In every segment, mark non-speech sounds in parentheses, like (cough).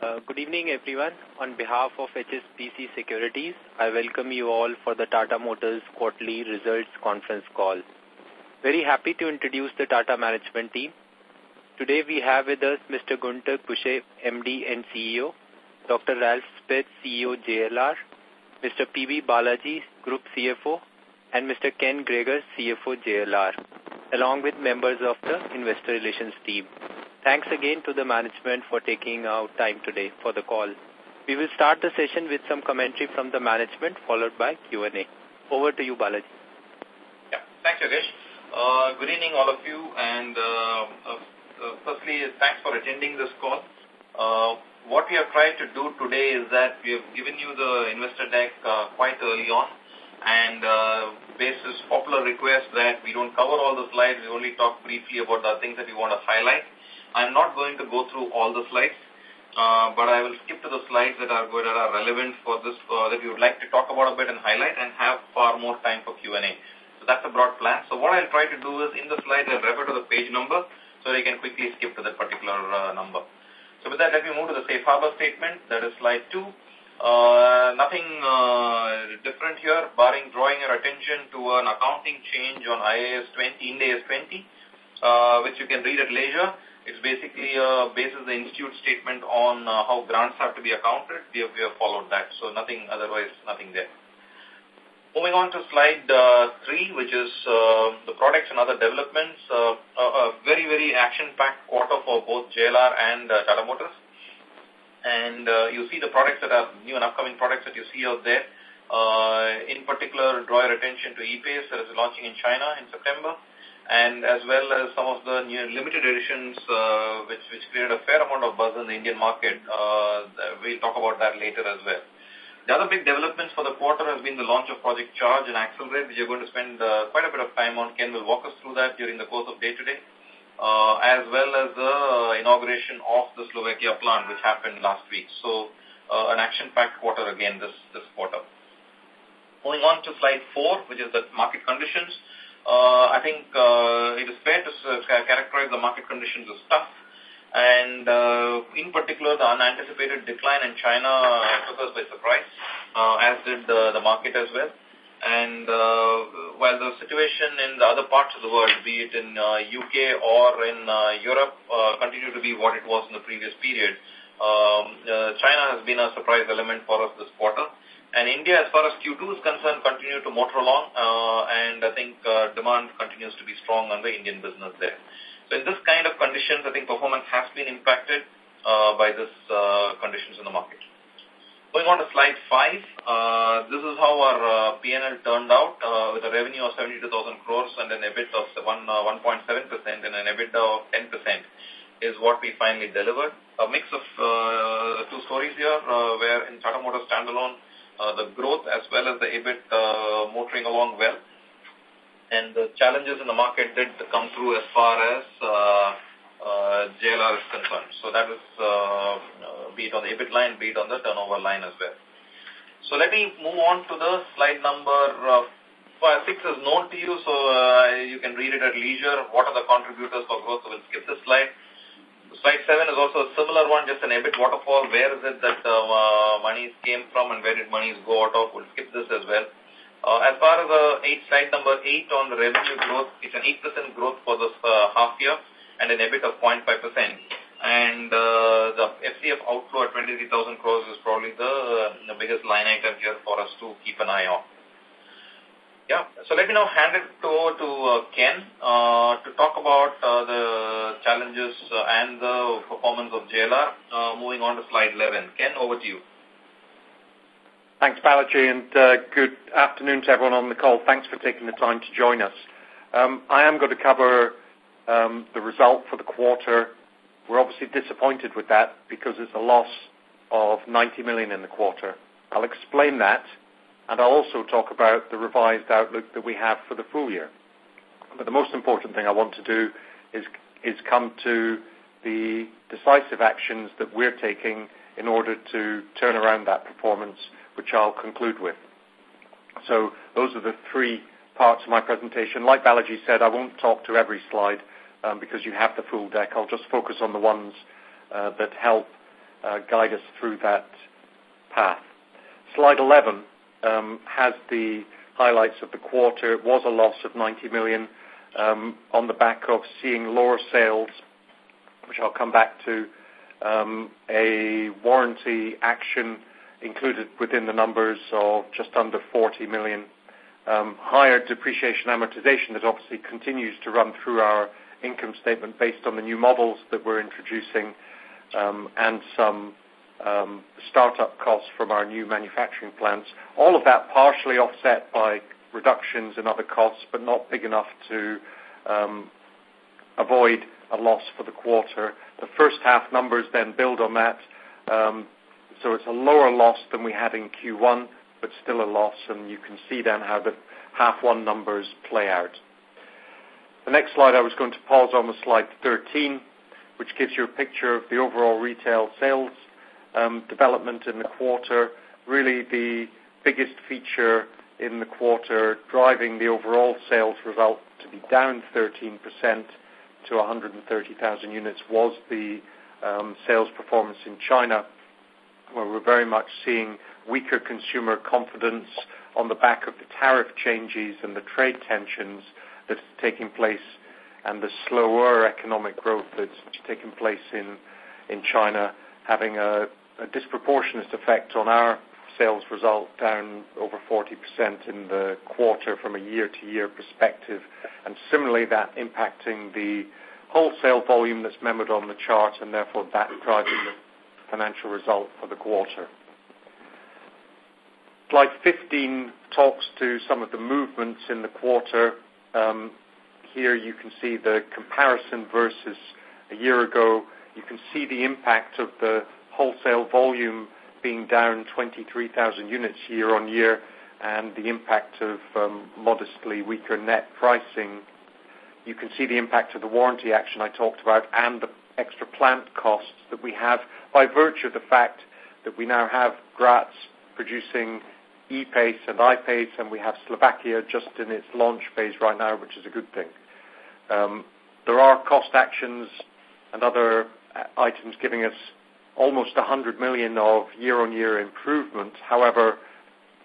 Uh, good evening, everyone. On behalf of HSBC Securities, I welcome you all for the Tata Motors quarterly results conference call. Very happy to introduce the Tata management team. Today we have with us Mr. Guenter Butschek, MD and CEO, Dr. Ralph Speth, CEO JLR, Mr. P.B. Balaji, Group CFO, and Mr. Ken Gregor, CFO JLR, along with members of the Investor Relations team. Thanks again to the management for taking out time today for the call. We will start the session with some commentary from the management, followed by Q&A. Over to you, Balaji. Yeah, thanks, Yogesh. Uh, good evening, all of you, and uh, uh, uh, firstly, thanks for attending this call. Uh, what we have tried to do today is that we have given you the investor deck quite early on, and uh, basis popular request that we don't cover all the slides, we only talk briefly about the things that we want to highlight. I'm not going to go through all the slides, uh, but I will skip to the slides that are good, that are relevant for this, uh, that you would like to talk about a bit and highlight and have far more time for Q&A. So that's a broad plan. So what I'll try to do is in the slides I'll refer to the page number so you can quickly skip to that particular uh, number. So with that, let me move to the safe harbor statement. That is slide two. Uh, nothing uh, different here, barring drawing your attention to an accounting change on IAS 20, Ind AS 20, uh, which you can read at leisure. It's basically uh, bases the institute statement on uh, how grants have to be accounted. We have, we have followed that, so nothing otherwise, nothing there. Moving on to slide uh, three, which is uh, the products and other developments. Uh, a, a very, very action-packed quarter for both JLR and uh, Tata Motors. And uh, you see the products that are new and upcoming products that you see out there. Uh, in particular, draw your attention to E-Pace that is launching in China in September and as well as some of the new limited editions uh, which, which created a fair amount of buzz in the Indian market. Uh, we'll talk about that later as well. The other big developments for the quarter has been the launch of Project Charge and Accelerate, which you're going to spend uh, quite a bit of time on. Ken will walk us through that during the course of day-to-day, uh, as well as the inauguration of the Slovakia plant, which happened last week. So uh, an action-packed quarter again this, this quarter. Moving on to slide four, which is the market conditions. Uh, I think uh, it is fair to characterize the market conditions as tough. And uh, in particular, the unanticipated decline in China took us by surprise, uh, as did the, the market as well. And uh, while the situation in the other parts of the world, be it in uh, UK or in uh, Europe, uh, continue to be what it was in the previous period, um, uh, China has been a surprise element for us this quarter. And India, as far as Q2 is concerned, continue to motor along, uh, and I think uh, demand continues to be strong on the Indian business there. So in this kind of conditions, I think performance has been impacted uh, by this uh, conditions in the market. Going on to slide five, uh, this is how our uh, P&L turned out uh, with a revenue of 72,000 crores and an EBIT of 1.7% uh, and an EBITDA of 10% is what we finally delivered. A mix of uh, two stories here, uh, where in Tata Motors standalone, the growth as well as the EBIT uh, motoring along well. And the challenges in the market did come through as far as uh, uh, JLR is concerned. So that is uh, uh, be it on the EBIT line, be it on the turnover line as well. So let me move on to the slide number uh, five, six is known to you, so uh, you can read it at leisure. What are the contributors for growth? So we'll skip this slide. Slide 7 is also a similar one, just an EBIT waterfall. Where is it that uh, uh, monies came from and where did monies go out of? We'll skip this as well. Uh, as far as the eight, slide number 8 on the revenue growth, it's an 8% growth for this uh, half year and an EBIT of 0.5%. And uh, the FCF outflow at 23,000 crores is probably the, uh, the biggest line item here for us to keep an eye on. Yeah, so let me now hand it over to uh, Ken uh, to talk about uh, the challenges uh, and the performance of JLR. Uh, moving on to slide 11. Ken, over to you. Thanks, Balaji, and uh, good afternoon to everyone on the call. Thanks for taking the time to join us. Um, I am going to cover um, the result for the quarter. We're obviously disappointed with that because it's a loss of 90 million in the quarter. I'll explain that and I'll also talk about the revised outlook that we have for the full year. But the most important thing I want to do is, is come to the decisive actions that we're taking in order to turn around that performance, which I'll conclude with. So those are the three parts of my presentation. Like Balaji said, I won't talk to every slide um, because you have the full deck. I'll just focus on the ones uh, that help uh, guide us through that path. Slide 11 um, has the highlights of the quarter. It was a loss of 90 million um, on the back of seeing lower sales, which I'll come back to, um, a warranty action included within the numbers of just under 40 million, um, higher depreciation amortization that obviously continues to run through our income statement based on the new models that we're introducing, um, and some um, startup costs from our new manufacturing plants. All of that partially offset by reductions in other costs, but not big enough to um, avoid a loss for the quarter. The first half numbers then build on that. Um, so it's a lower loss than we had in Q1, but still a loss, and you can see then how the half one numbers play out. The next slide I was going to pause on was slide 13, which gives you a picture of the overall retail sales um, development in the quarter. Really the biggest feature in the quarter driving the overall sales result to be down 13% to 130,000 units was the um, sales performance in China, where we're very much seeing weaker consumer confidence on the back of the tariff changes and the trade tensions that's taking place and the slower economic growth that's taking place in China having a disproportionate effect on our sales result, down over 40% in the quarter from a year-to-year perspective. And similarly, that impacting the wholesale volume that's memoed on the chart, and therefore that driving the financial result for the quarter. Slide 15 talks to some of the movements in the quarter. Um, here you can see the comparison versus a year ago. You can see the impact of the wholesale volume being down 23,000 units year-on-year, and the impact of um, modestly weaker net pricing. You can see the impact of the warranty action I talked about and the extra plant costs that we have by virtue of the fact that we now have Graz producing E-Pace and I-Pace, and we have Slovakia just in its launch phase right now, which is a good thing. Um, there are cost actions and other uh, items giving us almost 100 million of year-on-year improvement, however,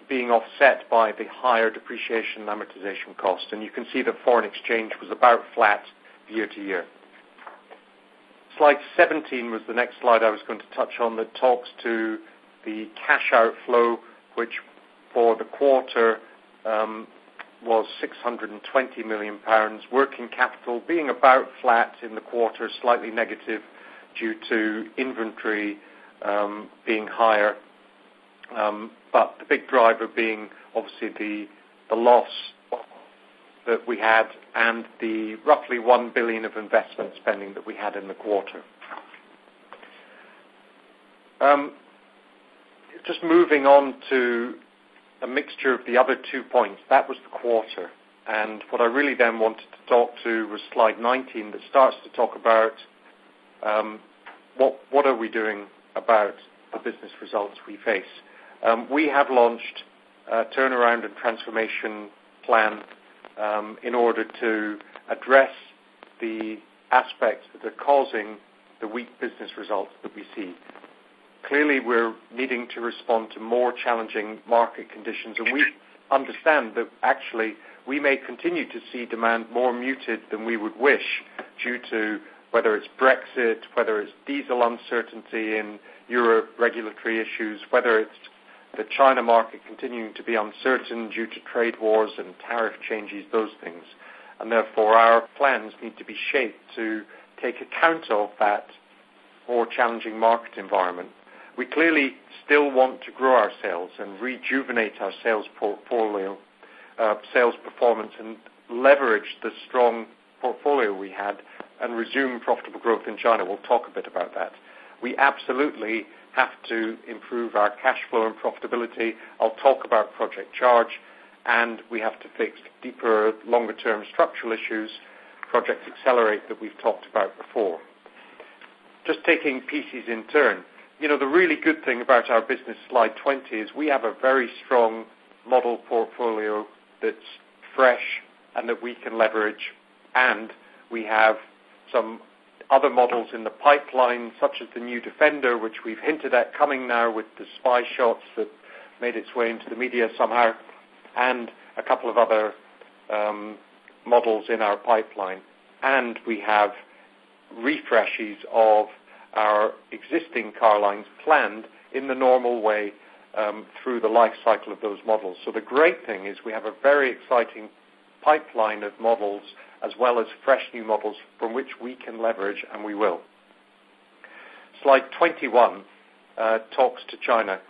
being offset by the higher depreciation and amortization cost. And you can see that foreign exchange was about flat year-to-year. Slide 17 was the next slide I was going to touch on that talks to the cash outflow, which for the quarter um, was 620 million pounds. Working capital being about flat in the quarter, slightly negative due to inventory um, being higher. Um, but the big driver being obviously the the loss that we had and the roughly 1 billion of investment spending that we had in the quarter. Um, just moving on to a mixture of the other two points. That was the quarter. And what I really then wanted to talk to was slide 19 that starts to talk about what, what are we doing about the business results we face. Um, we have launched a turnaround and transformation plan um, in order to address the aspects that are causing the weak business results that we see. Clearly, we're needing to respond to more challenging market conditions, and we understand that actually we may continue to see demand more muted than we would wish due to whether it's Brexit, whether it's diesel uncertainty in Europe, regulatory issues, whether it's the China market continuing to be uncertain due to trade wars and tariff changes, those things. And therefore, our plans need to be shaped to take account of that more challenging market environment. We clearly still want to grow our sales and rejuvenate our sales portfolio, uh, sales performance, and leverage the strong portfolio we had and resume profitable growth in China. We'll talk a bit about that. We absolutely have to improve our cash flow and profitability. I'll talk about Project Charge, and we have to fix deeper, longer-term structural issues, Project Accelerate, that we've talked about before. Just taking pieces in turn. You know, the really good thing about our business, slide 20, is we have a very strong model portfolio that's fresh and that we can leverage, and we have some other models in the pipeline, such as the new Defender, which we've hinted at coming now with the spy shots that made its way into the media somehow, and a couple of other um, models in our pipeline. And we have refreshes of our existing car lines planned in the normal way um, through the life cycle of those models. So the great thing is we have a very exciting pipeline of models as well as fresh new models from which we can leverage, and we will. Slide 21 uh, talks to China.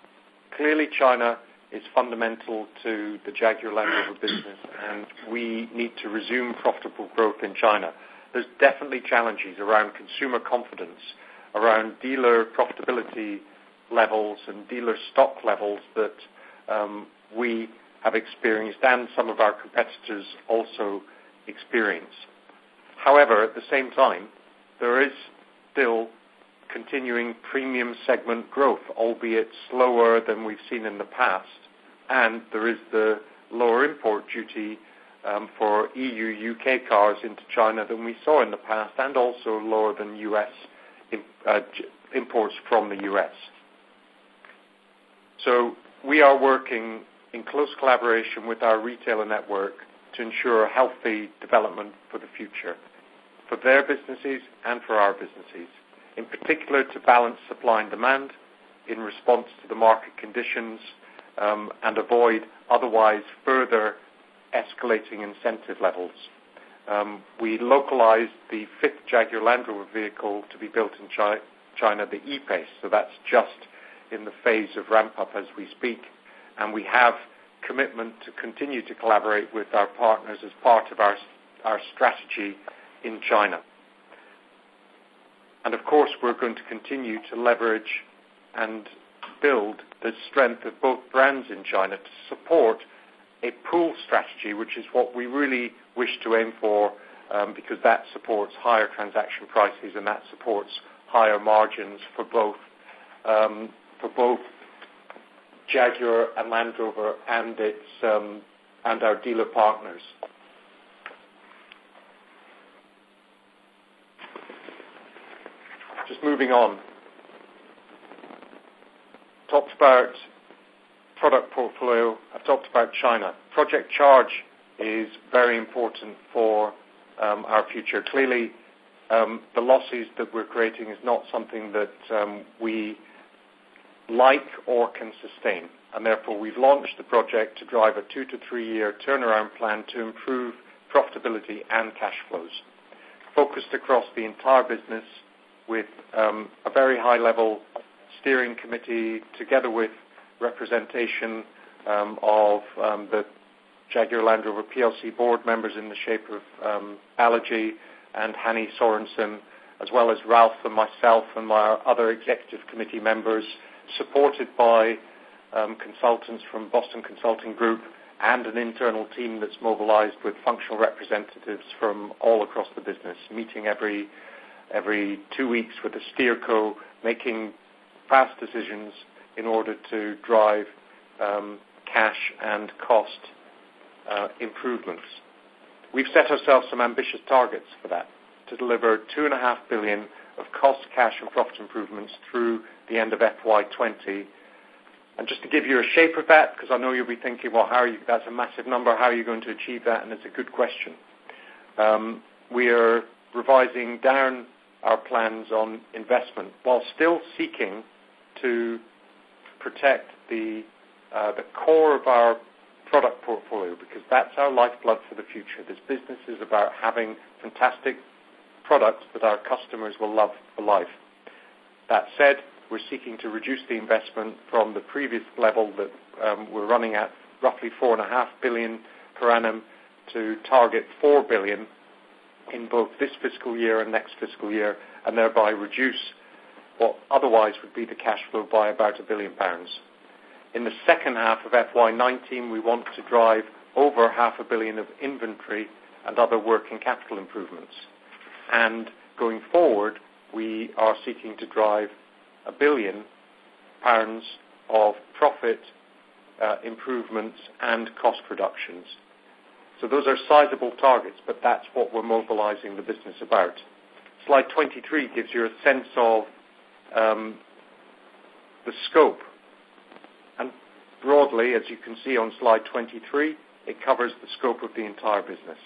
Clearly, China is fundamental to the Jaguar Land Rover business, and we need to resume profitable growth in China. There's definitely challenges around consumer confidence, around dealer profitability levels and dealer stock levels that um, we have experienced and some of our competitors also experience. However, at the same time, there is still continuing premium segment growth, albeit slower than we've seen in the past, and there is the lower import duty um, for EU, U.K. cars into China than we saw in the past, and also lower than U.S. Uh, imports from the U.S. So we are working in close collaboration with our retailer network to ensure healthy development for the future, for their businesses and for our businesses, in particular to balance supply and demand in response to the market conditions um, and avoid otherwise further escalating incentive levels. Um, we localized the fifth Jaguar Land Rover vehicle to be built in China, the E-Pace, so that's just in the phase of ramp-up as we speak. And we have commitment to continue to collaborate with our partners as part of our, our strategy in China. And of course, we're going to continue to leverage and build the strength of both brands in China to support a pool strategy, which is what we really wish to aim for um, because that supports higher transaction prices and that supports higher margins for both um, for both Jaguar and Land Rover and its um, and our dealer partners. Just moving on. Talked about product portfolio. I've talked about China. Project Charge is very important for um, our future. Clearly, um, the losses that we're creating is not something that um, we like or can sustain. And therefore, we've launched the project to drive a two to three-year turnaround plan to improve profitability and cash flows, focused across the entire business with um, a very high-level steering committee together with representation um, of um, the Jaguar Land Rover PLC board members in the shape of um, Balaji and Hanne Sorensen, as well as Ralph and myself and my other executive committee members supported by um, consultants from Boston Consulting Group and an internal team that's mobilized with functional representatives from all across the business, meeting every every two weeks with a steerco, making fast decisions in order to drive um, cash and cost uh, improvements. We've set ourselves some ambitious targets for that to deliver two and a half billion of cost, cash, and profit improvements through the end of FY20. And just to give you a shape of that, because I know you'll be thinking, well, how are you, that's a massive number, how are you going to achieve that? And it's a good question. Um, we are revising down our plans on investment while still seeking to protect the, uh, the core of our product portfolio because that's our lifeblood for the future. This business is about having fantastic products that our customers will love for life. That said, we're seeking to reduce the investment from the previous level that um, we're running at, roughly 4.5 billion per annum, to target 4 billion in both this fiscal year and next fiscal year, and thereby reduce what otherwise would be the cash flow by about a 1 billion pounds. In the second half of FY19, we want to drive over half a billion of inventory and other working capital improvements. And Going forward, we are seeking to drive a 1 billion pounds of profit uh, improvements and cost reductions. So Those are sizable targets, but that's what we're mobilizing the business about. slide 23 gives you a sense of um, the scope. And broadly, as you can see on slide 23, it covers the scope of the entire business.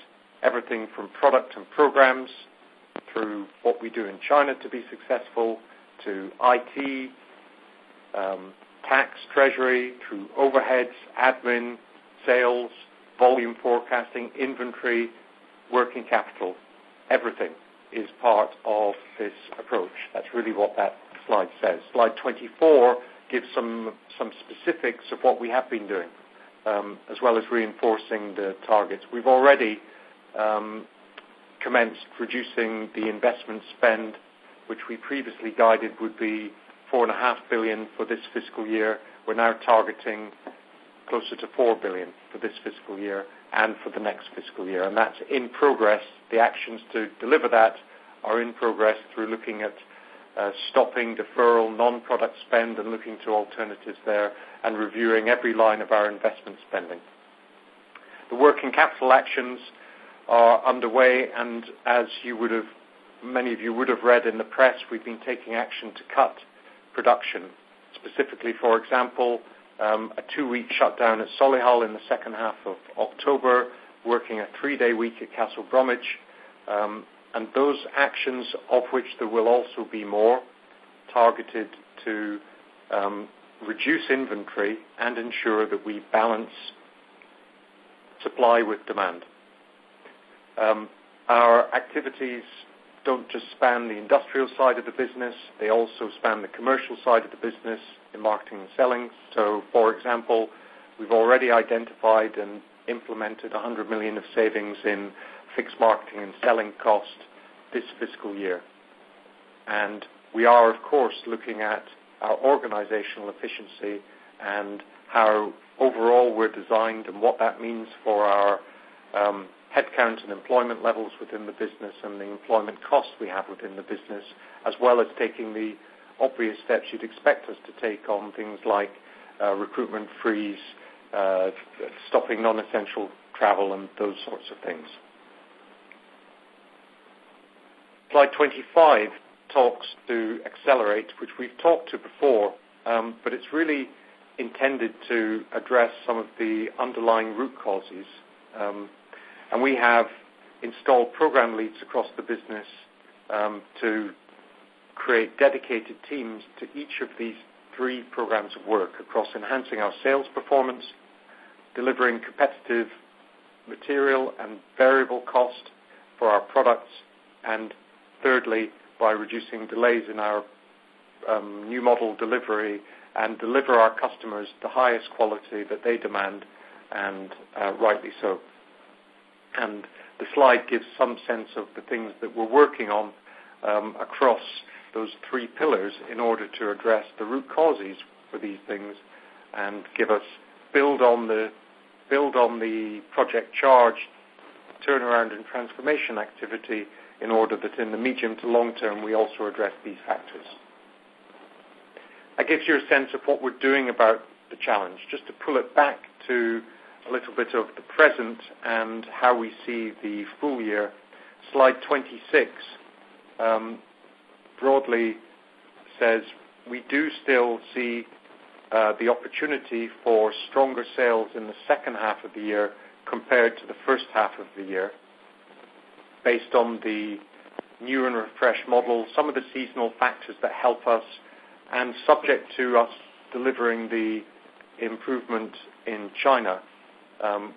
Everything from product and programs through what we do in China to be successful, to IT, um, tax, treasury, through overheads, admin, sales, volume forecasting, inventory, working capital. Everything is part of this approach. That's really what that slide says. Slide 24 gives some, some specifics of what we have been doing, um, as well as reinforcing the targets. We've already um, commenced reducing the investment spend, which we previously guided would be 4.5 billion for this fiscal year. We're now targeting closer to 4 billion for this fiscal year and for the next fiscal year. and That's in progress. The actions to deliver that are in progress through looking at uh, stopping deferral, non-product spend, and looking to alternatives there, and reviewing every line of our investment spending. The working capital actions are underway, and as you would have, many of you would have read in the press, we've been taking action to cut production. Specifically, for example, um, a two-week shutdown at Solihull in the second half of October, working a three-day week at Castle Bromwich. Um, and those actions, of which there will also be more, targeted to um, reduce inventory and ensure that we balance supply with demand. Our activities don't just span the industrial side of the business, they also span the commercial side of the business in marketing and selling. So, For example, we've already identified and implemented 100 million of savings in fixed marketing and selling cost this fiscal year. And We are, of course, looking at our organizational efficiency and how overall we're designed and what that means for our um, headcount and employment levels within the business and the employment costs we have within the business, as well as taking the obvious steps you'd expect us to take on things like uh, recruitment freeze, uh, stopping non-essential travel, and those sorts of things. Slide 25 talks to accelerate, which we've talked to before, um, but it's really intended to address some of the underlying root causes. Um, and we have installed program leads across the business um, to create dedicated teams to each of these three programs of work across enhancing our sales performance, delivering competitive material and variable cost for our products, and thirdly, by reducing delays in our um, new model delivery and deliver our customers the highest quality that they demand, and uh, rightly so and the slide gives some sense of the things that we're working on um, across those three pillars in order to address the root causes for these things and give us build on the build on the project charge turnaround and transformation activity in order that in the medium to long term we also address these factors. That gives you a sense of what we're doing about the challenge. Just to pull it back to a little bit of the present and how we see the full year. Slide 26 um, broadly says we do still see uh, the opportunity for stronger sales in the second half of the year compared to the first half of the year based on the new and refreshed model, some of the seasonal factors that help us, and subject to us delivering the improvement in China. Um,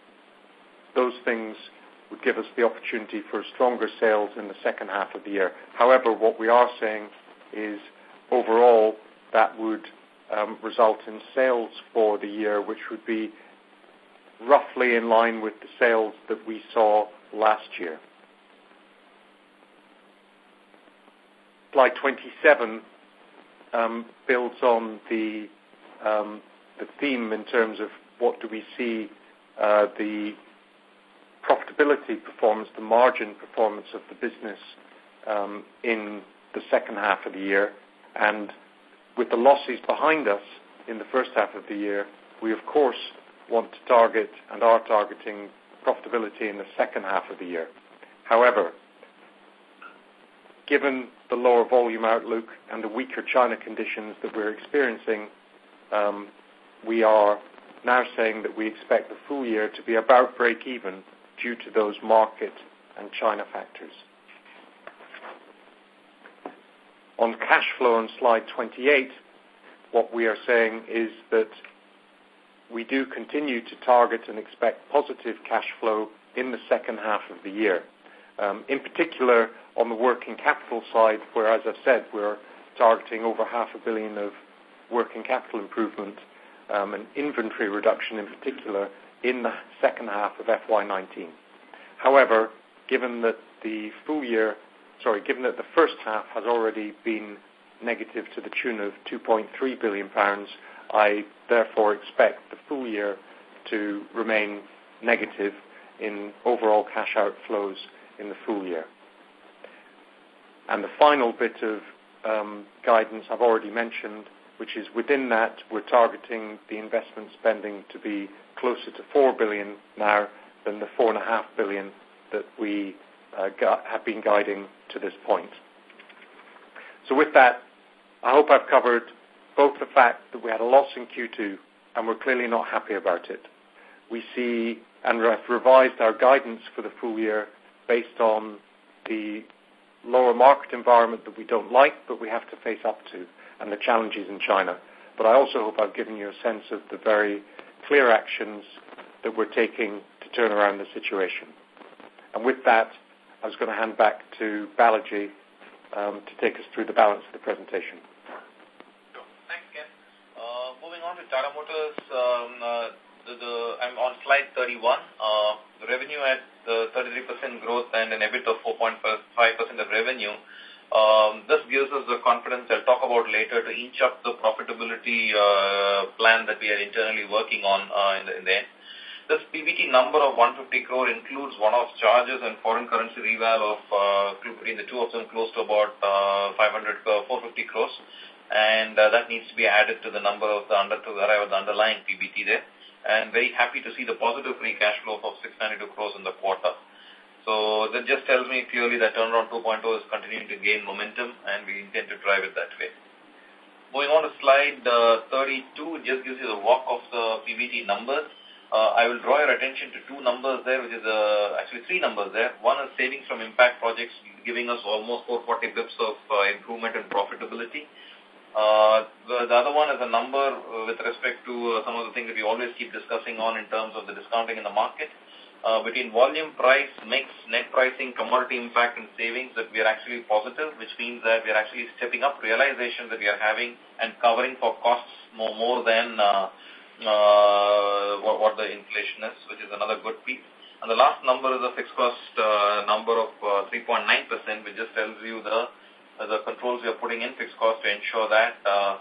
those things would give us the opportunity for stronger sales in the second half of the year. However, what we are saying is overall, that would um, result in sales for the year, which would be roughly in line with the sales that we saw last year. Slide 27 um, builds on the theme in terms of what do we see uh, the profitability performance, the margin performance of the business um, in the second half of the year. and With the losses behind us in the first half of the year, we of course want to target and are targeting profitability in the second half of the year. However, given the lower volume outlook and the weaker China conditions that we're experiencing, um, we are now saying that we expect the full year to be about break even due to those market and China factors. On cash flow on slide 28, what we are saying is that we do continue to target and expect positive cash flow in the second half of the year. Um, in particular, on the working capital side, where, as I've said, we're targeting over half a billion of working capital improvement um, and inventory reduction in particular in the second half of FY19. However, given that the full year, sorry, given that the first half has already been negative to the tune of 2.3 billion pounds, I therefore expect the full year to remain negative in overall cash outflows in the full year. And the final bit of um, guidance I've already mentioned, which is within that, we're targeting the investment spending to be closer to 4 billion now than the 4.5 billion that we uh, have been guiding to this point. So with that, I hope I've covered both the fact that we had a loss in Q2, and we're clearly not happy about it. We see and have revised our guidance for the full year based on the lower market environment that we don't like, but we have to face up to, and the challenges in China. But I also hope I've given you a sense of the very clear actions that we're taking to turn around the situation. And with that, I was going to hand back to Balaji um, to take us through the balance of the presentation. Thanks. Uh, moving on to Tata Motors, um, uh, the, the, I'm on slide 31. Uh, revenue at 33% growth and an EBIT of 4.5% of revenue. Um, this gives us the confidence I'll talk about later to inch up the profitability uh, plan that we are internally working on uh, in, the, in the end. This PBT number of 150 crore includes one-off charges and foreign currency reval of, uh, between the two of them, close to about uh, 500, uh, 450 crores and uh, that needs to be added to the number of the under to arrive at the underlying PBT there. And very happy to see the positive free cash flow of 692 crores in the quarter. So that just tells me clearly that turnaround 2.0 is continuing to gain momentum and we intend to drive it that way. Moving on to slide uh, 32, just gives you the walk of the PBT numbers. Uh, I will draw your attention to two numbers there, which is uh, actually three numbers there. One is savings from impact projects, giving us almost 440 bips of uh, improvement in profitability. Uh, the, the other one is a number uh, with respect to uh, some of the things that we always keep discussing on in terms of the discounting in the market. Uh, between volume, price, mix, net pricing, commodity impact, and savings that we are actually positive, which means that we are actually stepping up realization that we are having and covering for costs more, more than uh, uh, what, what the inflation is, which is another good piece. And the last number is a fixed cost uh, number of uh, 3.9%, which just tells you the the controls we are putting in fixed cost to ensure that uh,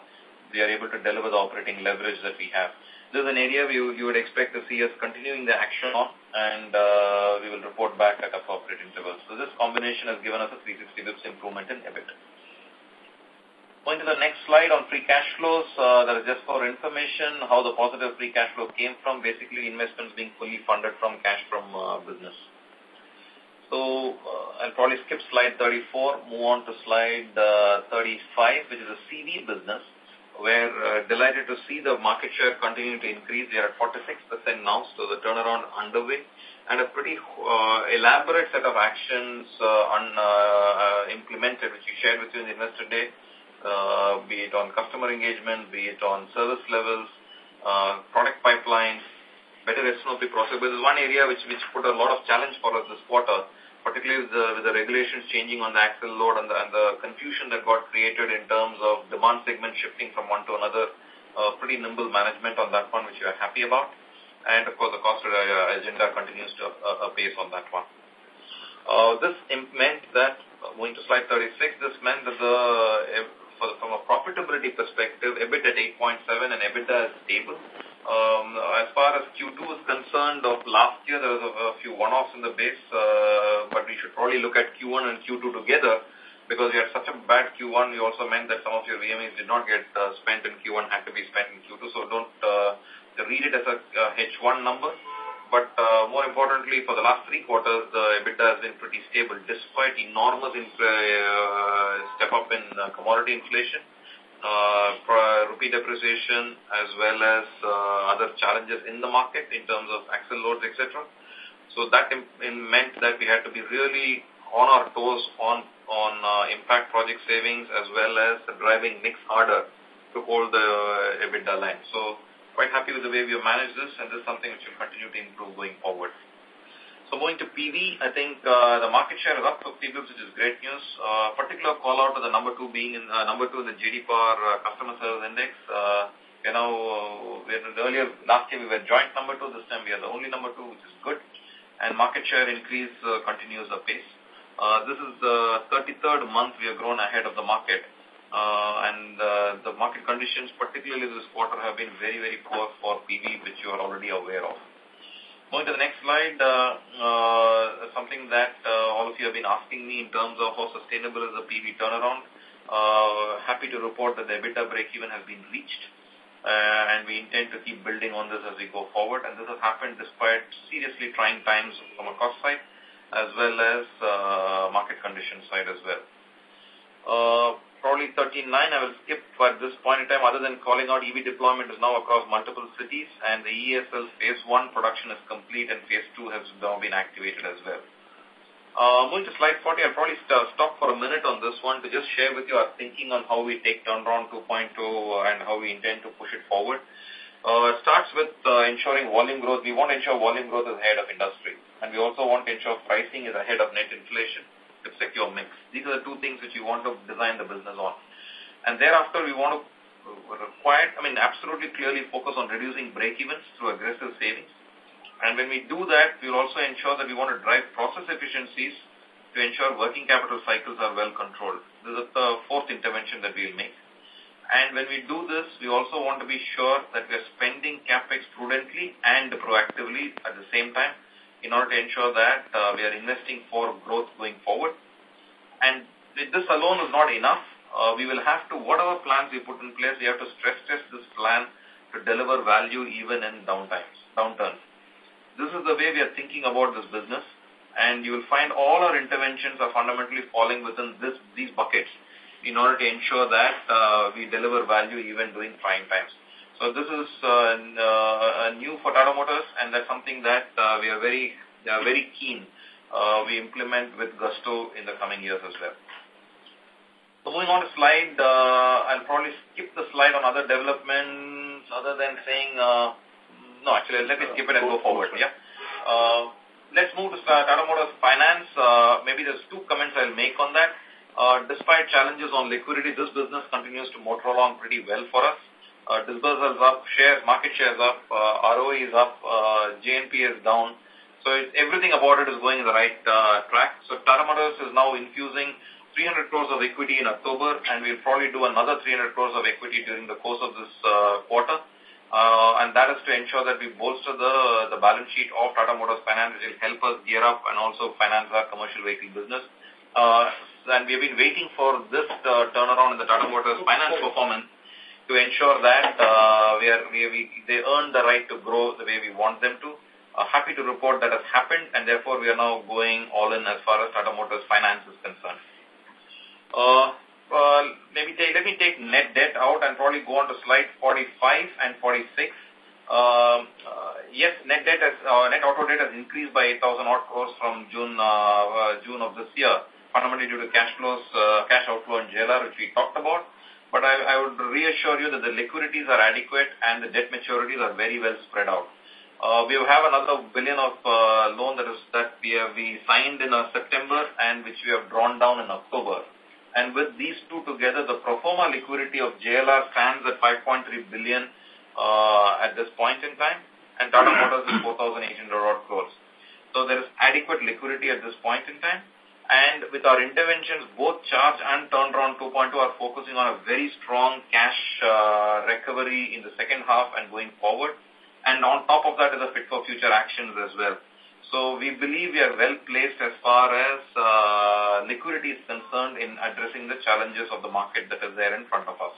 we are able to deliver the operating leverage that we have. This is an area you, you would expect to see us continuing the action on and uh, we will report back at appropriate intervals. So this combination has given us a 360 bips improvement in EBIT. Going to the next slide on free cash flows, uh, that is just for information, how the positive free cash flow came from, basically investments being fully funded from cash from uh, business. So uh, I'll probably skip slide 34, move on to slide uh, 35, which is a CV business. We're uh, delighted to see the market share continuing to increase. We are at 46% now, so the turnaround underway. And a pretty uh, elaborate set of actions uh, on, uh, uh, implemented, which we shared with you in the Investor Day, uh, be it on customer engagement, be it on service levels, uh, product pipelines, better SNOP process. But there's one area which, which put a lot of challenge for us this quarter, particularly with the, with the regulations changing on the axle load and the, and the confusion that got created in terms of demand segment shifting from one to another, uh, pretty nimble management on that one, which we are happy about. And of course, the cost uh, agenda continues to uh, pace on that one. Uh, this meant that, uh, going to slide 36, this meant that the, uh, for, from a profitability perspective, EBIT at 8.7 and EBITDA is stable. Um, as far as Q2 is concerned of last year, there was a, a few one-offs in the base, uh, but we should probably look at Q1 and Q2 together because we had such a bad Q1. We also meant that some of your VMAs did not get uh, spent in Q1, had to be spent in Q2. So don't uh, read it as a uh, H1 number. but uh, more importantly, for the last three quarters, the EBITDA has been pretty stable despite enormous uh, step up in uh, commodity inflation, rupee depreciation, as well as uh, other challenges in the market in terms of axle loads, etc. So that meant that we had to be really on our toes on on uh, impact project savings as well as driving mix harder to hold the EBITDA line. So quite happy with the way we have managed this, and this is something which will continue to improve going forward. So going to PV, I think uh, the market share is up 50 basis, which is great news. Uh, particular call out to the number two being in uh, number two in the JD Power uh, Customer Service Index. Uh, you know, uh, earlier last year we were joint number two. This time we are the only number two, which is good. And market share increase uh, continues apace. Uh, this is the 33rd month we have grown ahead of the market. Uh, and uh, the market conditions, particularly this quarter, have been very, very poor for PV, which you are already aware of. Going to the next slide, uh, uh, something that uh, all of you have been asking me in terms of how sustainable is the PV turnaround. Uh, happy to report that the EBITDA break-even has been reached, uh, and we intend to keep building on this as we go forward. And this has happened despite seriously trying times from a cost side, as well as uh, market condition side as well. Uh, probably 39 I will skip at this point in time other than calling out EV deployment is now across multiple cities and the ESL phase 1 production is complete and phase 2 has now been activated as well. Uh, moving to slide 40, I'll probably st stop for a minute on this one to just share with you our thinking on how we take turnaround 2.0 and how we intend to push it forward. Uh, it starts with uh, ensuring volume growth. We want to ensure volume growth is ahead of industry. And we also want to ensure pricing is ahead of net inflation to secure mix. These are the two things which you want to design the business on. And thereafter, we want to uh, require, I mean, absolutely clearly focus on reducing break-evens through aggressive savings. And when we do that, we'll also ensure that we want to drive process efficiencies to ensure working capital cycles are well controlled. This is the fourth intervention that we'll make. And when we do this, we also want to be sure that we are spending capex prudently and proactively at the same time in order to ensure that uh, we are investing for growth going forward. And this alone is not enough. Uh, we will have to, whatever plans we put in place, we have to stress test this plan to deliver value even in downtimes, downturns. This is the way we are thinking about this business, and you will find all our interventions are fundamentally falling within this, these buckets in order to ensure that uh, we deliver value even during trying times. So this is uh, uh, new for Tata Motors, and that's something that uh, we are very, are very keen uh, we implement with gusto in the coming years as well. So moving on to slide, uh, I'll probably skip the slide on other developments other than saying, uh, no, actually, let me skip it and go forward. Yeah. Uh, let's move to Tata Motors Finance. Uh, maybe there's two comments I'll make on that. Uh, despite challenges on liquidity, this business continues to motor along pretty well for us uh, disbursals up, shares, market shares up, uh, ROE is up, uh, JNP is down. So it, everything about it is going in the right uh, track. So Tata Motors is now infusing 300 crores of equity in October, and we'll probably do another 300 crores of equity during the course of this uh, quarter. Uh, and that is to ensure that we bolster the, the balance sheet of Tata Motors Finance, which will help us gear up and also finance our commercial vehicle business. Uh, and we have been waiting for this uh, turnaround in the Tata Motors Finance performance to ensure that uh, we are, we, we, they earn the right to grow the way we want them to. Uh, happy to report that has happened and therefore we are now going all in as far as Tata Motors finance is concerned. Uh, uh, maybe take, let me take net debt out and probably go on to slide 45 and 46. Um, uh, yes, net debt has, uh, net auto debt has increased by 8,000 odd crores from June, uh, uh, June of this year, fundamentally due to cash flows, uh, cash outflow in JLR, which we talked about. But I, I would reassure you that the liquidities are adequate and the debt maturities are very well spread out. Uh, we have another billion of uh, loan that is that we have we signed in uh, September and which we have drawn down in October. And with these two together, the pro forma liquidity of JLR stands at 5.3 billion uh, at this point in time, and Tata Motors is 4,800 crores. So there is adequate liquidity at this point in time. And with our interventions, both charge and turnaround 2.2 are focusing on a very strong cash uh, recovery in the second half and going forward. And on top of that is a fit for future actions as well. So we believe we are well placed as far as uh, liquidity is concerned in addressing the challenges of the market that is there in front of us.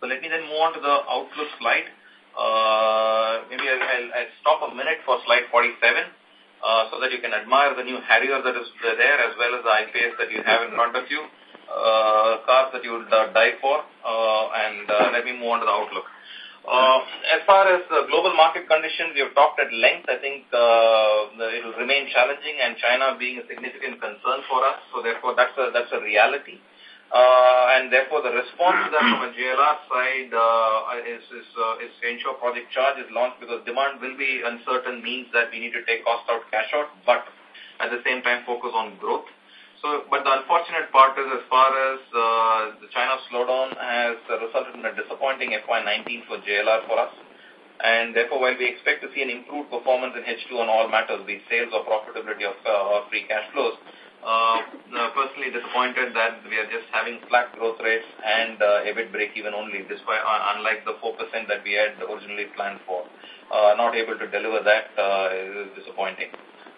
So let me then move on to the outlook slide. Uh, maybe I'll, I'll, I'll stop a minute for slide 47 uh, so that you can admire the new Harrier that is there as well as the I-Pace that you have in front of you, uh, cars that you would uh, die for, uh, and uh, let me move on to the outlook. Uh, as far as the global market conditions, we have talked at length. I think uh, it will remain challenging, and China being a significant concern for us. So therefore, that's a that's a reality. Uh, and therefore, the response to that from a JLR side uh, is is, uh, is ensure Project Charge is launched because demand will be uncertain means that we need to take cost out, cash out, but at the same time focus on growth. So, but the unfortunate part is as far as uh, the China slowdown has resulted in a disappointing FY19 for JLR for us. And therefore, while we expect to see an improved performance in H2 on all matters, be sales or profitability of uh, or free cash flows, personally disappointed that we are just having flat growth rates and uh, EBIT break even only, despite uh, unlike the 4% that we had originally planned for. Uh, not able to deliver that uh, is disappointing.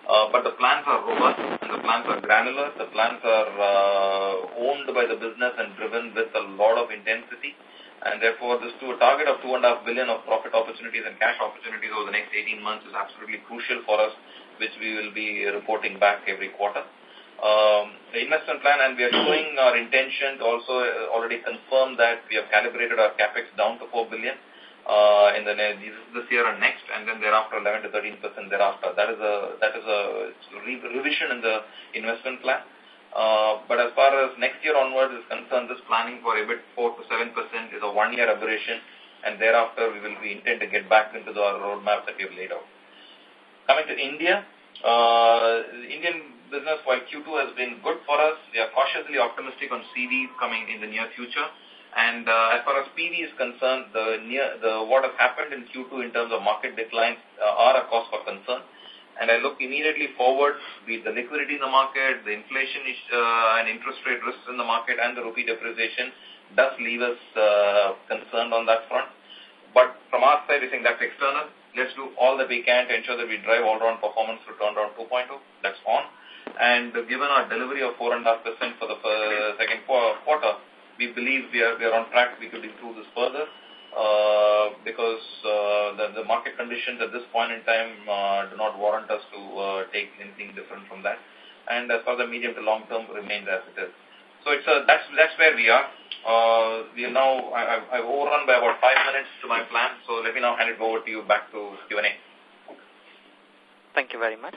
Uh, but the plans are robust and the plans are granular. The plans are uh, owned by the business and driven with a lot of intensity. And therefore, this to a target of two and a half billion of profit opportunities and cash opportunities over the next 18 months is absolutely crucial for us, which we will be reporting back every quarter. Um, the investment plan, and we are showing our intention to also uh, already confirm that we have calibrated our capex down to 4 billion uh, in the this year and next, and then thereafter 11 to 13 percent thereafter. That is a that is a re revision in the investment plan. Uh, but as far as next year onwards is concerned, this planning for EBIT 4 to 7 percent is a one-year aberration, and thereafter we will we intend to get back into the roadmap that we have laid out. Coming to India, uh, Indian business while Q2 has been good for us, we are cautiously optimistic on CV coming in the near future. And uh, as far as PV is concerned, the near the what has happened in Q2 in terms of market declines uh, are a cause for concern. And I look immediately forward with the liquidity in the market, the inflation uh, and interest rate risks in the market, and the rupee depreciation does leave us concerned on that front. But from our side, we think that's external. Let's do all that we can to ensure that we drive all-round performance to turnaround 2.0. That's on. And given our delivery of 4.5% for the second quarter, we believe we are, we are on track. We could improve this further uh, because uh, the, the market conditions at this point in time uh, do not warrant us to uh, take anything different from that. And as far as the medium to long term remains as it is. So it's a, that's, that's where we are. Uh, we are now, I, I've overrun by about five minutes to my plan, so let me now hand it over to you back to Q&A. Thank you very much.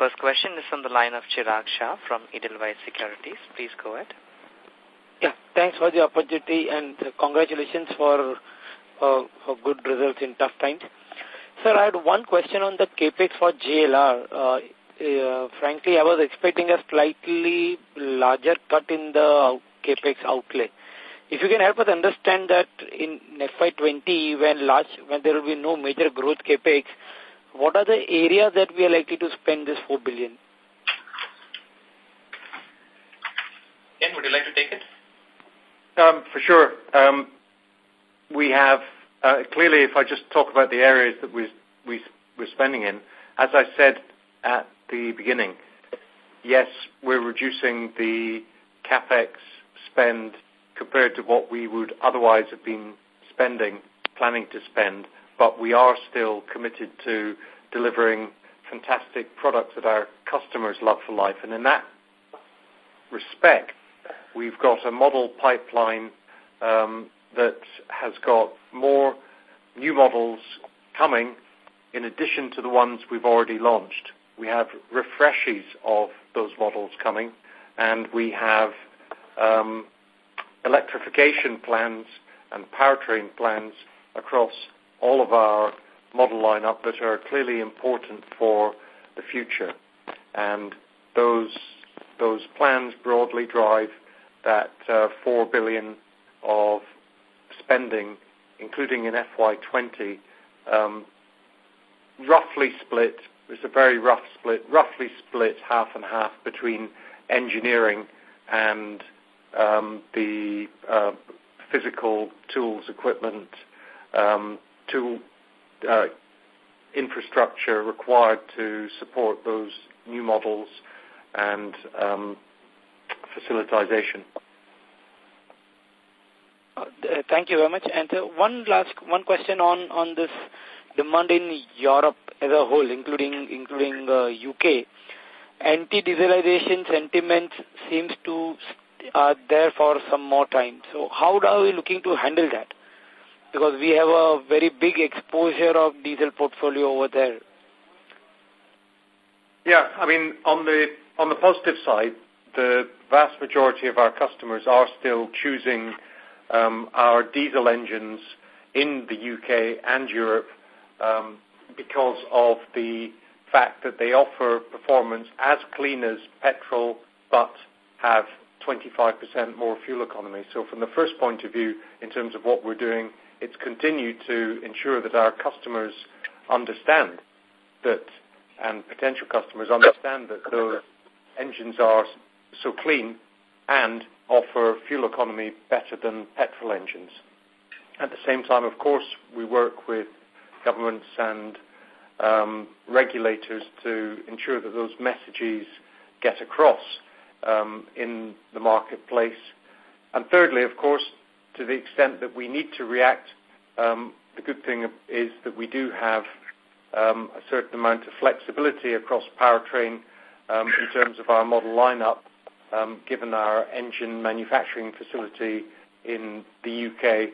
First question is from the line of Chirag Shah from Edelweiss Securities. Please go ahead. Yeah, thanks for the opportunity and congratulations for, uh, for good results in tough times. Sir, I had one question on the capex for JLR. Uh, uh, frankly, I was expecting a slightly larger cut in the capex outlay. If you can help us understand that in FY20, when large, when there will be no major growth capex, what are the areas that we are likely to spend this 4 billion? Ken, would you like to take it? Um, for sure. Um, we have, uh, clearly, if I just talk about the areas that we, we, we're spending in, as I said at the beginning, yes, we're reducing the capex spend compared to what we would otherwise have been spending, planning to spend but we are still committed to delivering fantastic products that our customers love for life. And in that respect, we've got a model pipeline um, that has got more new models coming in addition to the ones we've already launched. We have refreshes of those models coming, and we have um, electrification plans and powertrain plans across all of our model lineup that are clearly important for the future. And those, those plans broadly drive that uh, 4 billion of spending including in FY20, um, roughly split, it's a very rough split, roughly split half and half between engineering and um, the uh, physical tools, equipment, um, tool uh, infrastructure required to support those new models and um. Uh, thank you very much. And uh, one last one question on on this demand in Europe as a whole, including including uh, UK. Anti-dieselization sentiment seems to are there for some more time. So how are we looking to handle that? Because we have a very big exposure of diesel portfolio over there. Yeah, I mean, on the on the positive side, the vast majority of our customers are still choosing um, our diesel engines in the UK and Europe um, because of the fact that they offer performance as clean as petrol, but have 25% more fuel economy. So from the first point of view, in terms of what we're doing, it's continued to ensure that our customers understand that, and potential customers understand that those engines are so clean and offer fuel economy better than petrol engines. At the same time, of course, we work with governments and um, regulators to ensure that those messages get across um, in the marketplace. And thirdly, of course, to the extent that we need to react, um, the good thing is that we do have um, a certain amount of flexibility across powertrain um, in terms of our model lineup, um, given our engine manufacturing facility in the UK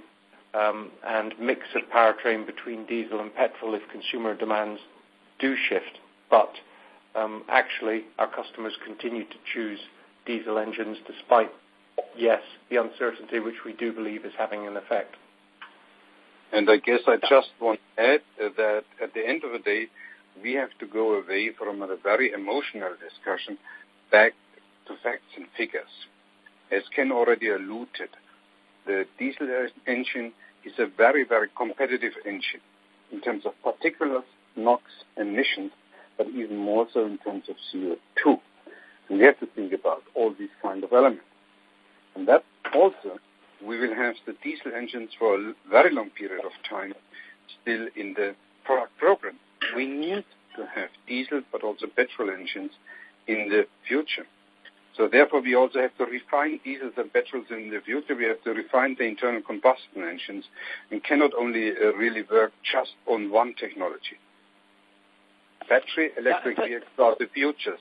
um, and mix of powertrain between diesel and petrol if consumer demands do shift. But um, actually, our customers continue to choose diesel engines despite, yes, the uncertainty which we do believe is having an effect. And I guess I just want to add that at the end of the day, we have to go away from a very emotional discussion back to facts and figures. As Ken already alluded, the diesel engine is a very, very competitive engine in terms of particulate, NOx, emissions, but even more so in terms of CO2. And we have to think about all these kind of elements. And that also, we will have the diesel engines for a very long period of time still in the product program. We need to have diesel, but also petrol engines in the future. So therefore, we also have to refine diesels and petrols in the future. We have to refine the internal combustion engines and cannot only uh, really work just on one technology. Battery electric vehicles are the futures,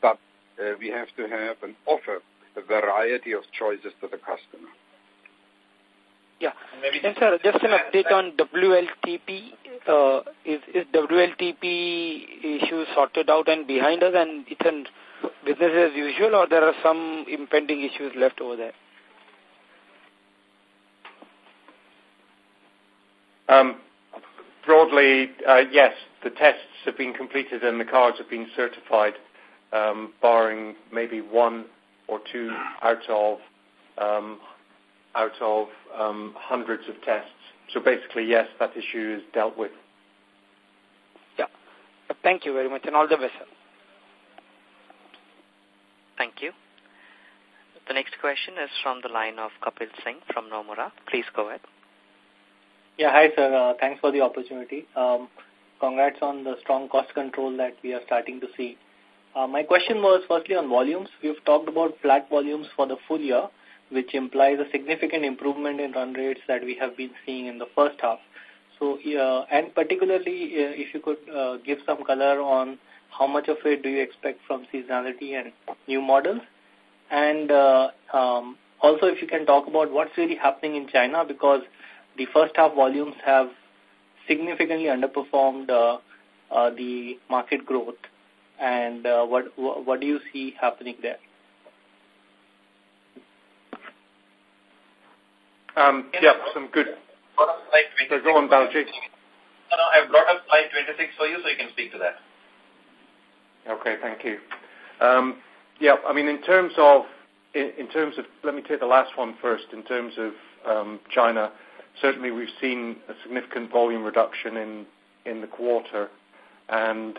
but uh, we have to have an offer a variety of choices to the customer. Yeah. And sir, just an update on WLTP. Uh, is, is WLTP issue sorted out and behind us and it's an business as usual or there are some impending issues left over there? Um, broadly, uh, yes, the tests have been completed and the cards have been certified, um, barring maybe one or two out of um, out of um, hundreds of tests. So basically, yes, that issue is dealt with. Yeah. Thank you very much and all the best. Thank you. The next question is from the line of Kapil Singh from Nomura. Please go ahead. Yeah, hi sir. Uh, thanks for the opportunity. Um, congrats on the strong cost control that we are starting to see. Uh, my question was firstly on volumes. We've talked about flat volumes for the full year, which implies a significant improvement in run rates that we have been seeing in the first half. So, uh, and particularly uh, if you could uh, give some color on how much of it do you expect from seasonality and new models? And uh, um, also if you can talk about what's really happening in China because the first half volumes have significantly underperformed uh, uh, the market growth. And uh, what, what do you see happening there? Um, yeah, some good. So go on, Balaji. No, no, I've brought up slide 26 for you so you can speak to that. Okay, thank you. Um, yeah, I mean, in terms of, in, in, terms of, let me take the last one first. In terms of um, China, certainly we've seen a significant volume reduction in, in the quarter. And,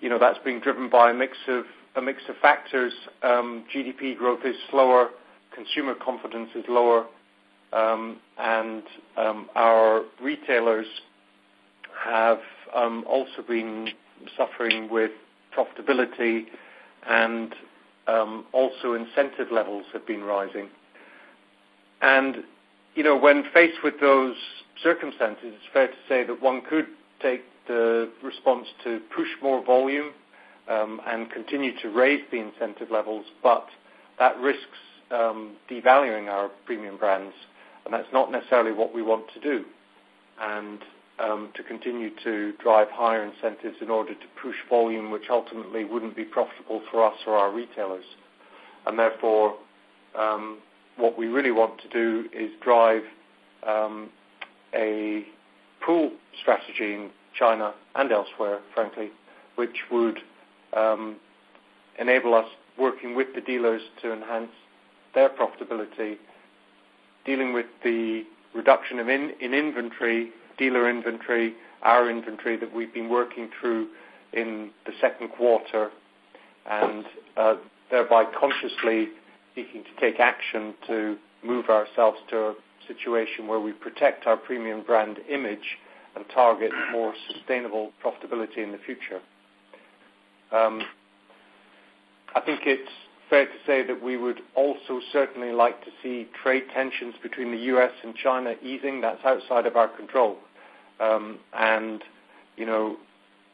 you know, that's being driven by a mix of, a mix of factors. Um, GDP growth is slower, consumer confidence is lower, um, and um, our retailers have um, also been suffering with profitability and um, also incentive levels have been rising. And, you know, when faced with those circumstances, it's fair to say that one could take the response to push more volume um, and continue to raise the incentive levels, but that risks um, devaluing our premium brands, and that's not necessarily what we want to do. And um, to continue to drive higher incentives in order to push volume, which ultimately wouldn't be profitable for us or our retailers. And therefore, what we really want to do is drive a pool strategy China and elsewhere, frankly, which would um, enable us working with the dealers to enhance their profitability, dealing with the reduction of in, in inventory, dealer inventory, our inventory that we've been working through in the second quarter, and uh, thereby consciously seeking to take action to move ourselves to a situation where we protect our premium brand image and target more sustainable profitability in the future. Um, I think it's fair to say that we would also certainly like to see trade tensions between the U.S. and China easing. That's outside of our control. Um, and, you know,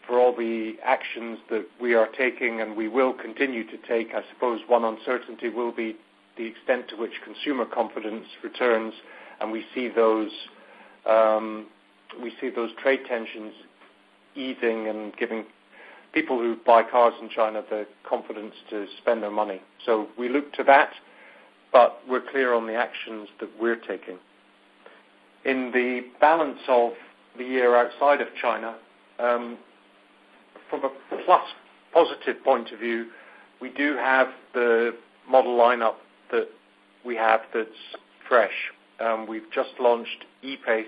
for all the actions that we are taking and we will continue to take, I suppose one uncertainty will be the extent to which consumer confidence returns, and we see those um, we see those trade tensions easing and giving people who buy cars in China the confidence to spend their money. So we look to that, but we're clear on the actions that we're taking. In the balance of the year outside of China, um, from a plus positive point of view, we do have the model lineup that we have that's fresh. Um, we've just launched E-Pace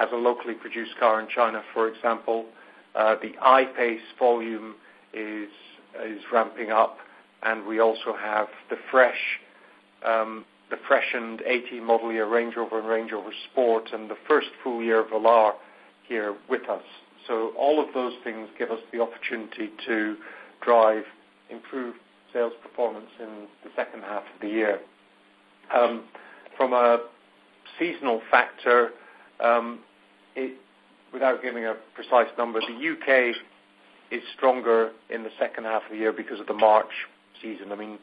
as a locally produced car in China, for example. Uh, the I-Pace volume is is ramping up, and we also have the fresh um, the freshened 18 model year Range Rover and Range Rover Sport, and the first full year of Velar here with us. So all of those things give us the opportunity to drive improved sales performance in the second half of the year. Um, from a seasonal factor, um, it, without giving a precise number, the UK is stronger in the second half of the year because of the March season. I mean,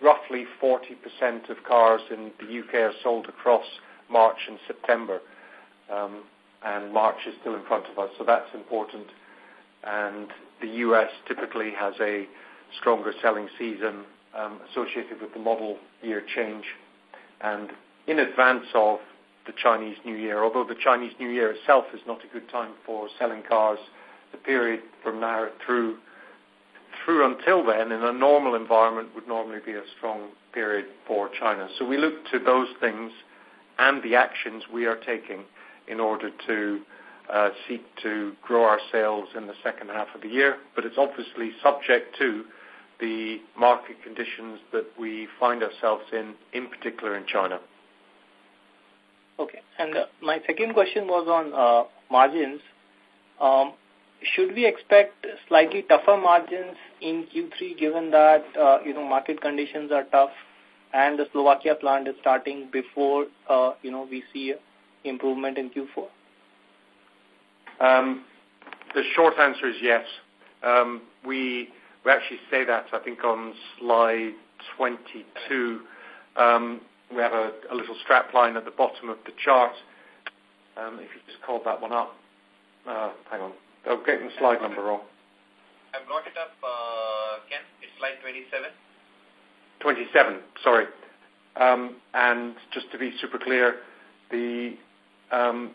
roughly 40% of cars in the UK are sold across March and September. Um, and March is still in front of us, so that's important. And the US typically has a stronger selling season um, associated with the model year change. And in advance of the Chinese New Year, although the Chinese New Year itself is not a good time for selling cars, the period from now through through until then in a normal environment would normally be a strong period for China. So we look to those things and the actions we are taking in order to uh, seek to grow our sales in the second half of the year. But it's obviously subject to the market conditions that we find ourselves in, in particular in China. Okay. And uh, my second question was on uh, margins. Um, should we expect slightly tougher margins in Q3 given that, uh, you know, market conditions are tough and the Slovakia plant is starting before, uh, you know, we see improvement in Q4? Um, the short answer is yes. Um, we, we actually say that, I think, on slide 22. Um, we have a, a little strap line at the bottom of the chart. Um, if you just called that one up. Uh, hang on. I'm getting the slide number wrong. I brought it up, uh, Ken. It's slide 27. 27, sorry. Um, and just to be super clear, the um,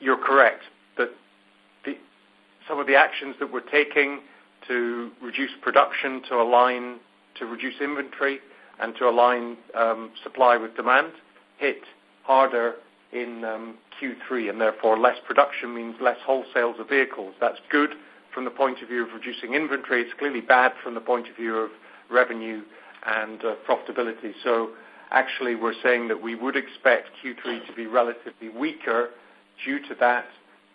you're correct that the, some of the actions that we're taking to reduce production, to align, to reduce inventory, and to align um, supply with demand hit harder in um, Q3, and therefore less production means less wholesales of vehicles. That's good from the point of view of reducing inventory. It's clearly bad from the point of view of revenue and uh, profitability. So actually, we're saying that we would expect Q3 to be relatively weaker due to that,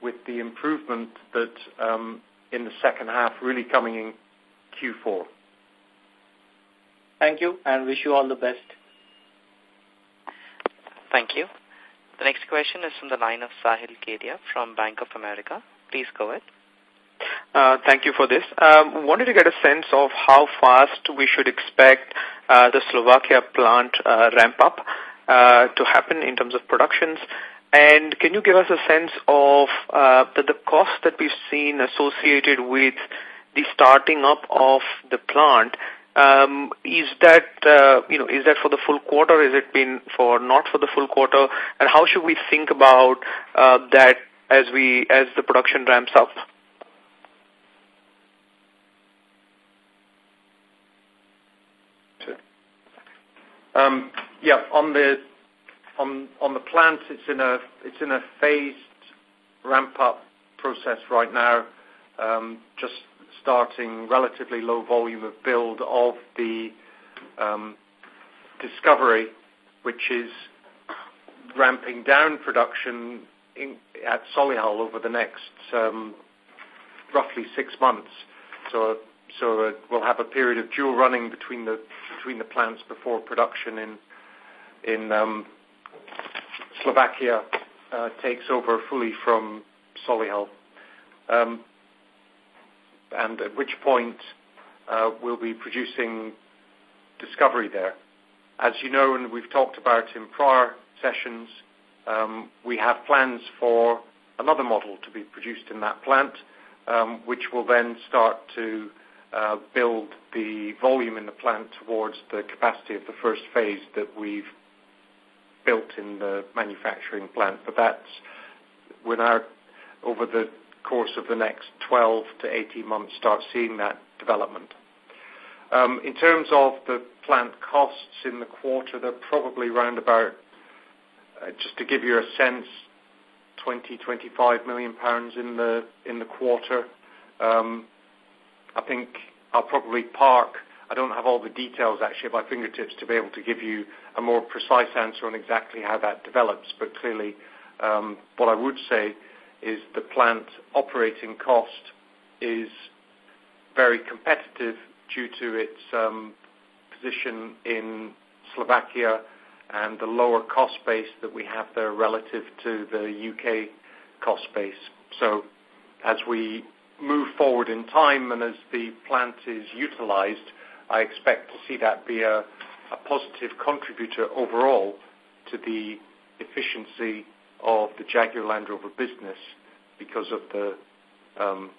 with the improvement that um, in the second half really coming in Q4. Thank you, and wish you all the best. Thank you. The next question is from the line of Sahil Kedia from Bank of America. Please go ahead. Uh, thank you for this. Um, wanted to get a sense of how fast we should expect uh, the Slovakia plant uh, ramp up uh, to happen in terms of productions. And can you give us a sense of uh, the, the cost that we've seen associated with the starting up of the plant? Um, is that uh, you know is that for the full quarter? Is it been for not for the full quarter? And how should we think about uh, that as we as the production ramps up? Um, yeah, on the on on the plant, it's in a it's in a phased ramp up process right now. Um, just starting relatively low volume of build of the um, Discovery, which is ramping down production in, at Solihull over the next um, roughly six months. So so uh, we'll have a period of dual running between the between the plants before production in in um, Slovakia uh, takes over fully from Solihull, and at which point uh, we'll be producing Discovery there. As you know, and we've talked about in prior sessions, um, we have plans for another model to be produced in that plant, um, which will then start to uh, build the volume in the plant towards the capacity of the first phase that we've built in the manufacturing plant. But that's we're now, over the course of the next 12 to 18 months, start seeing that development. Um, in terms of the plant costs in the quarter, they're probably around about, uh, just to give you a sense, 20, 25 million pounds in the in the quarter. Um, I think I'll probably park. I don't have all the details actually at my fingertips to be able to give you a more precise answer on exactly how that develops. But clearly, um, what I would say is the plant operating cost is very competitive due to its um, position in Slovakia and the lower cost base that we have there relative to the UK cost base. So as we move forward in time and as the plant is utilized, I expect to see that be a, a positive contributor overall to the efficiency of the Jaguar Land Rover business because of the, um,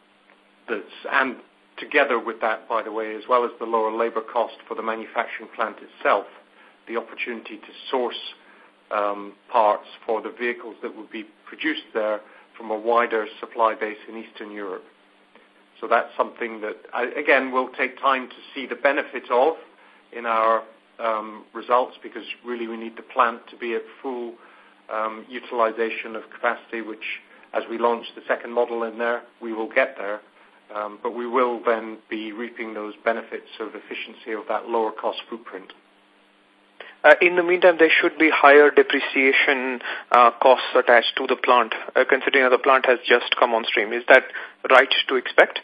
the and together with that, by the way, as well as the lower labor cost for the manufacturing plant itself, the opportunity to source um, parts for the vehicles that would be produced there from a wider supply base in Eastern Europe. So that's something that, again, will take time to see the benefit of in our um, results because really we need the plant to be at full um, utilization of capacity, which as we launch the second model in there, we will get there. Um, but we will then be reaping those benefits of efficiency of that lower cost footprint. Uh, in the meantime, there should be higher depreciation uh, costs attached to the plant, uh, considering that the plant has just come on stream. Is that right to expect?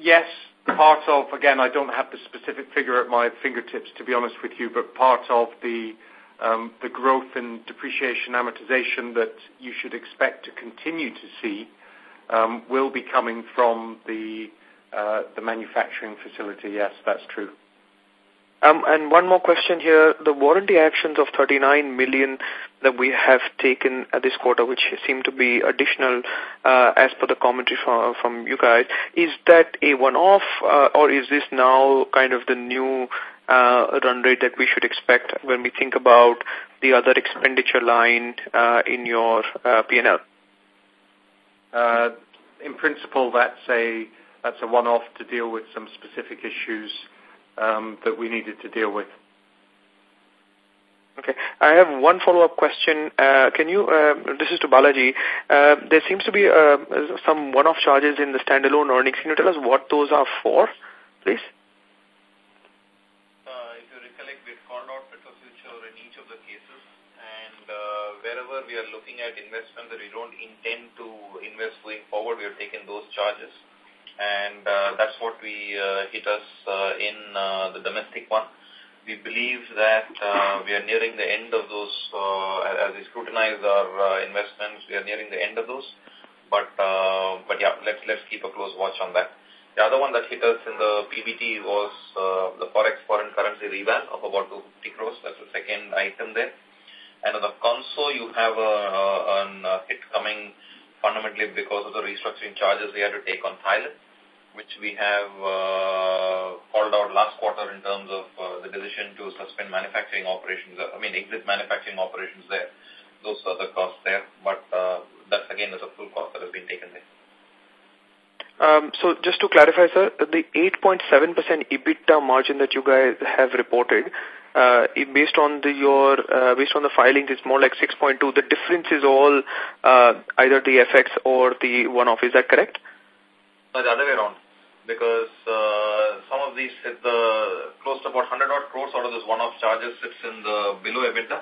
Yes, part of, again, I don't have the specific figure at my fingertips, to be honest with you, but part of the the growth in depreciation amortization that you should expect to continue to see um, will be coming from the uh, the manufacturing facility. Yes, that's true. Um, and one more question here. The warranty actions of 39 million that we have taken this quarter, which seem to be additional uh, as per the commentary from, from you guys, is that a one-off uh, or is this now kind of the new uh, run rate that we should expect when we think about the other expenditure line uh, in your uh, P&L? Uh, in principle, that's a that's a one-off to deal with some specific issues um, that we needed to deal with. Okay. I have one follow-up question. Uh, can you, uh, this is to Balaji, uh, there seems to be uh, some one-off charges in the standalone earnings. Can you tell us what those are for, please? Uh, if you recollect, we called out Future in each of the cases. And uh, wherever we are looking at investment that we don't intend to invest going forward, we have taken those charges. And uh, that's what we uh, hit us uh, in uh, the domestic one we believe that uh, we are nearing the end of those, uh, as we scrutinize our investments, we are nearing the end of those. But, but yeah, let's, let's keep a close watch on that. The other one that hit us in the PBT was the Forex foreign currency reval of about 250 crores. That's the second item there. And on the console, you have a, a, a hit coming fundamentally because of the restructuring charges we had to take on Thailand which we have uh, called out last quarter in terms of uh, the decision to suspend manufacturing operations, I mean exit manufacturing operations there. Those are the costs there, but uh, that again is a full cost that has been taken there. Um, so just to clarify, sir, the 8.7% EBITDA margin that you guys have reported, uh, based on the your uh, based on the filings, it's more like 6.2. The difference is all uh, either the FX or the one-off. Is that correct? No, the other way around because uh, some of these, the close to about 100 odd crores out of this one-off charges sits in the below EBITDA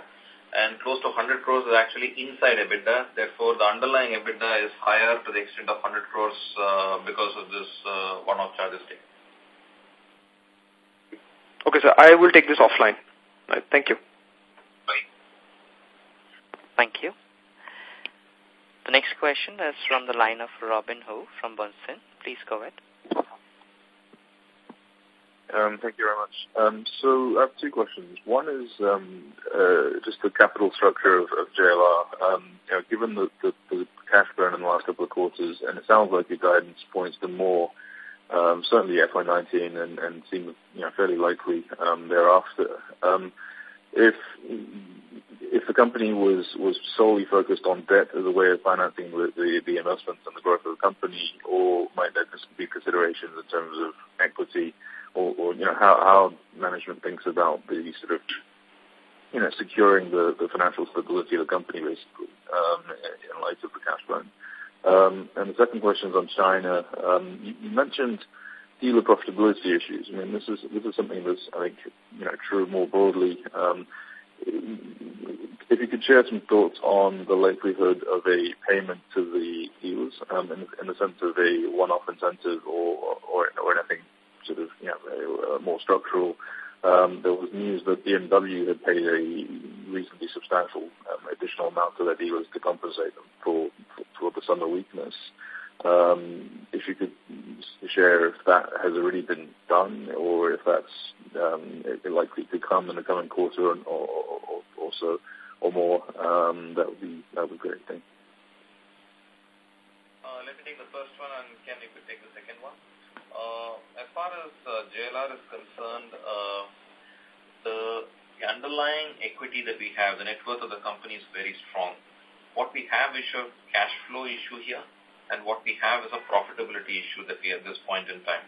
and close to 100 crores is actually inside EBITDA. Therefore, the underlying EBITDA is higher to the extent of 100 crores uh, because of this uh, one-off charges taken. Okay, sir. I will take this offline. Right, thank you. Bye. Thank you. The next question is from the line of Robin Ho from Bernstein. Please go ahead. Um, thank you very much. Um, so I have two questions. One is um, uh, just the capital structure of, of JLR. Um, you know, given the, the, the cash burn in the last couple of quarters, and it sounds like your guidance points to more, um, certainly FY19 and, and seem you know, fairly likely um, thereafter. Um, if if the company was was solely focused on debt as a way of financing the, the, investments and the growth of the company, or might there be considerations in terms of equity? or, or you know how, how management thinks about the sort of you know securing the, the financial stability of the company basically um, in light of the cash burn. Um, and the second question is on China. Um, you, you mentioned dealer profitability issues. I mean, this is this is something that's I think you know true more broadly. Um, if you could share some thoughts on the likelihood of a payment to the dealers um, in, the sense of a one-off incentive or, or, or anything sort of you know, more structural. Um, there was news that BMW had paid a reasonably substantial um, additional amount to their dealers to compensate them for, for the summer weakness. Um, if you could share if that has already been done or if that's um, likely to come in the coming quarter or, or, or, or so or more, um, that would be that would be great. You. Uh, let me take the first one, and Ken, you could take the second one. Uh, as far as uh, JLR is concerned, uh, the, the underlying equity that we have, the net worth of the company is very strong. What we have is a cash flow issue here, and what we have is a profitability issue that we at this point in time.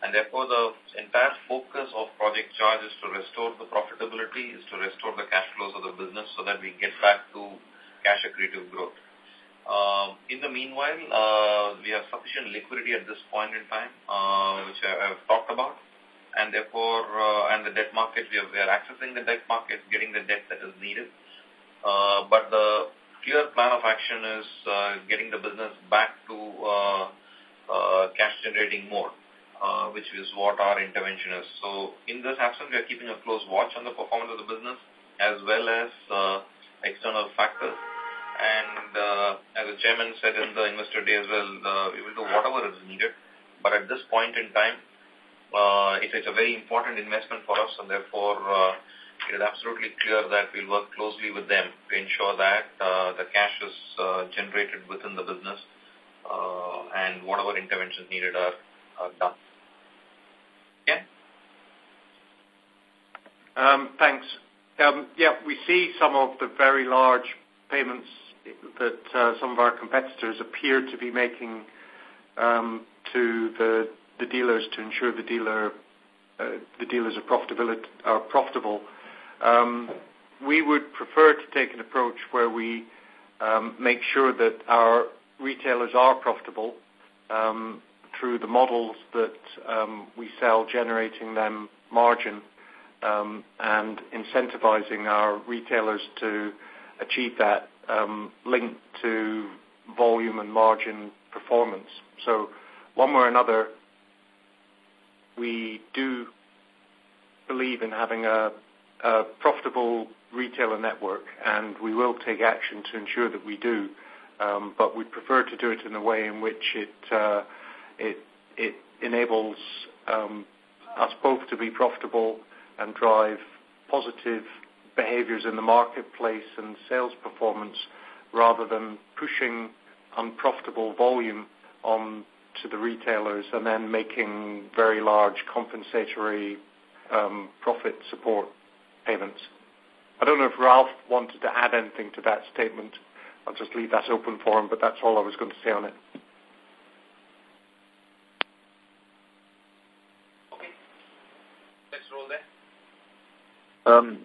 And therefore, the entire focus of Project Charge is to restore the profitability, is to restore the cash flows of the business so that we get back to cash accretive growth. Uh, in the meanwhile, uh, we have sufficient liquidity at this point in time, uh, which I have talked about. And therefore, uh, and the debt market, we are, we are accessing the debt market, getting the debt that is needed. Uh, but the clear plan of action is uh, getting the business back to uh, uh, cash generating mode, which is what our intervention is. So in this absence, we are keeping a close watch on the performance of the business as well as external factors. And as the chairman said in the investor day as well, we will do whatever is needed. But at this point in time, it's, a very important investment for us, and therefore it is absolutely clear that we'll work closely with them to ensure that uh, the cash is uh, generated within the business uh, and whatever interventions needed are, are done. Yeah. Um, thanks. Um, yeah, we see some of the very large payments that uh, some of our competitors appear to be making um, to the, the dealers to ensure the dealer uh, the dealers are, are profitable. Um, we would prefer to take an approach where we um, make sure that our retailers are profitable um, through the models that um, we sell, generating them margin um, and incentivizing our retailers to achieve that um, linked to volume and margin performance. So one way or another, we do believe in having a, a profitable retailer network, and we will take action to ensure that we do. Um, but we prefer to do it in a way in which it uh, enables um, us both to be profitable and drive positive behaviors in the marketplace and sales performance rather than pushing unprofitable volume on to the retailers and then making very large compensatory um, profit support payments. I don't know if Ralf wanted to add anything to that statement. I'll just leave that open for him, but that's all I was going to say on it. Um,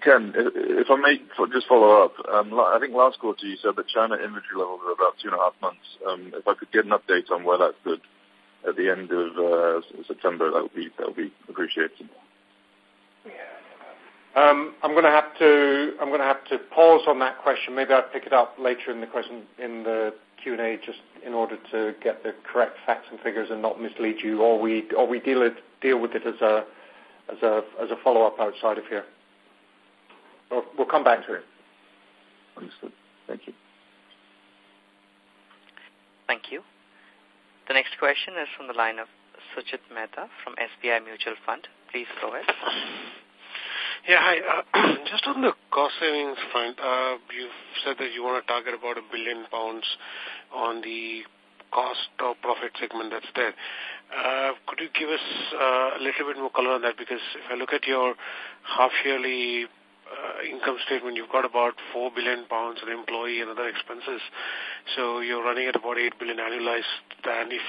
Ken, if I may just follow up, um, I think last quarter you said that China inventory levels are about two and a half months. Um, if I could get an update on where that stood at the end of uh, September, that would be that would be appreciated. Um, Um, I'm going to have to I'm going to have to pause on that question. Maybe I'll pick it up later in the question in the Q&A, just in order to get the correct facts and figures and not mislead you, or we or we deal it deal with it as a as a as a follow-up outside of here. We'll, we'll come back to it. Understood. Thank you. Thank you. The next question is from the line of Sujit Mehta from SBI Mutual Fund. Please go ahead. Yeah, hi. Uh, (clears throat) just on the cost savings front, uh, you've said that you want to target about a billion pounds on the cost or profit segment that's there. Uh, could you give us uh, a little bit more color on that? Because if I look at your half-yearly uh, income statement, you've got about 4 billion pounds in employee and other expenses. So you're running at about 8 billion annualized. And if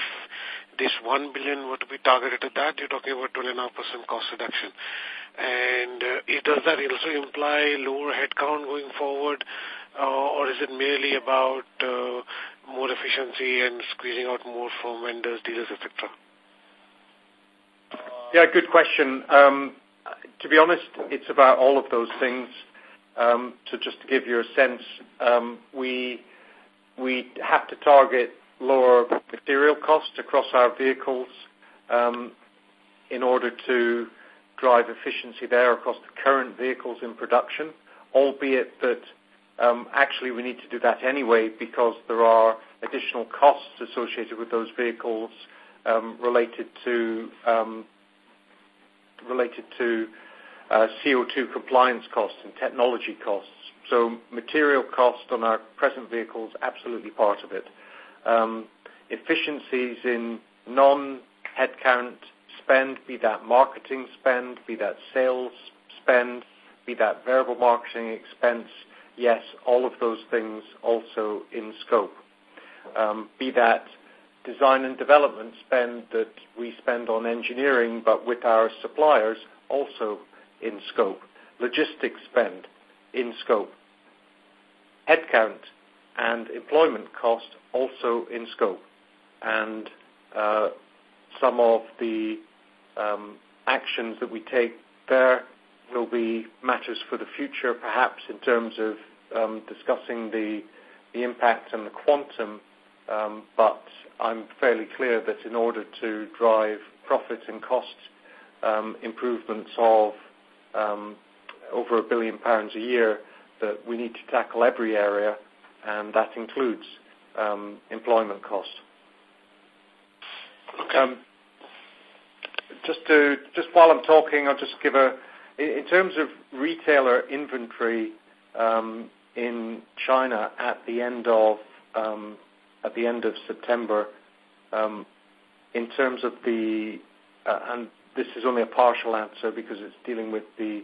this 1 billion were to be targeted at that, you're talking about 12.5% cost reduction. And uh, does that also imply lower headcount going forward, uh, or is it merely about uh, more efficiency and squeezing out more from vendors, dealers, etc.? Yeah, good question. Um, to be honest, it's about all of those things. Um, to just to give you a sense, um, we we have to target lower material costs across our vehicles um, in order to drive efficiency there across the current vehicles in production, albeit that um, actually we need to do that anyway because there are additional costs associated with those vehicles um, related to um, related to uh, CO2 compliance costs and technology costs. So material cost on our present vehicles, absolutely part of it. Um, efficiencies in non-headcount spend, be that marketing spend, be that sales spend, be that variable marketing expense, yes, all of those things also in scope. Um, be that design and development spend that we spend on engineering, but with our suppliers also in scope. Logistics spend in scope. Headcount and employment cost also in scope. And uh, some of the um, actions that we take there will be matters for the future, perhaps in terms of um, discussing the, the impact and the quantum, um, but I'm fairly clear that in order to drive profit and cost um, improvements of um, over a billion pounds a year, that we need to tackle every area, and that includes um, employment costs. Okay. Um, just to just while I'm talking, I'll just give a in terms of retailer inventory um, in China at the end of um, at the end of September. Um, in terms of the, uh, and this is only a partial answer because it's dealing with the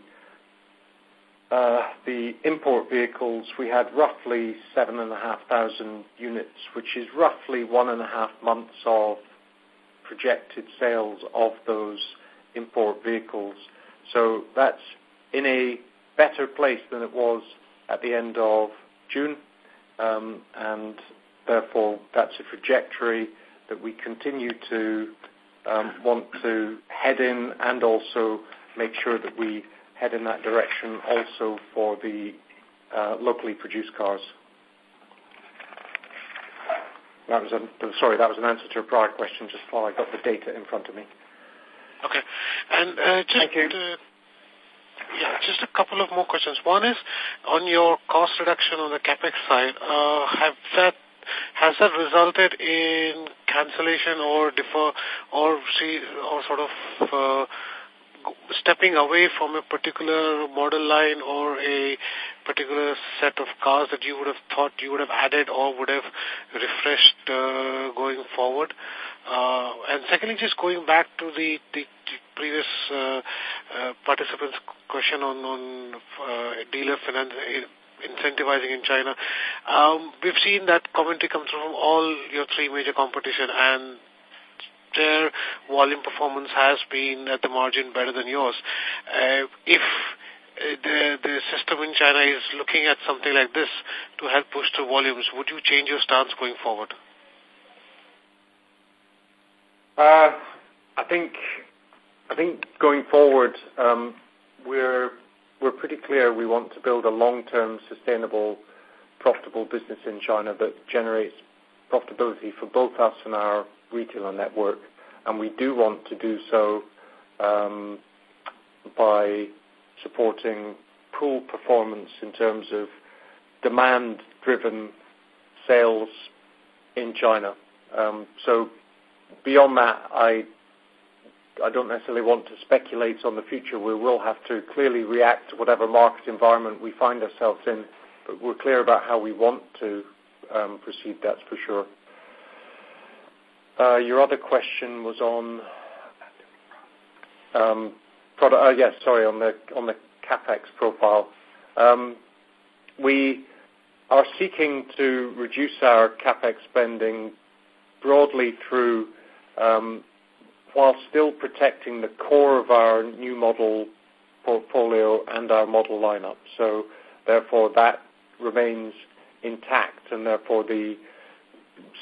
uh, the import vehicles, we had roughly 7,500 units, which is roughly one and a half months of projected sales of those import vehicles. So that's in a better place than it was at the end of June, um, and therefore that's a trajectory that we continue to um, want to head in and also make sure that we head in that direction also for the uh, locally produced cars. That was a, sorry, that was an answer to a prior question just while I got the data in front of me. Okay. And uh, just, Thank you. Uh, yeah, just a couple of more questions. One is on your cost reduction on the capex side. Uh, have that has that resulted in cancellation or defer or see or sort of uh, stepping away from a particular model line or a particular set of cars that you would have thought you would have added or would have refreshed uh, going forward? Uh, and secondly, just going back to the, the, previous uh, uh, participant's question on, on uh, dealer finance incentivizing in China. Um, we've seen that commentary come through from all your three major competition and their volume performance has been at the margin better than yours. Uh, if uh, the, the system in China is looking at something like this to help push the volumes, would you change your stance going forward? Uh, I think I think going forward, um, we're we're pretty clear we want to build a long-term, sustainable, profitable business in China that generates profitability for both us and our retailer network. And we do want to do so um, by supporting pool performance in terms of demand-driven sales in China. Um, so beyond that, I I don't necessarily want to speculate on the future. We will have to clearly react to whatever market environment we find ourselves in, but we're clear about how we want to um, proceed, that's for sure. Uh, your other question was on um, product. Uh, yes, sorry, on the on the capex profile. Um, we are seeking to reduce our capex spending broadly through um, while still protecting the core of our new model portfolio and our model lineup. So therefore, that remains intact, and therefore the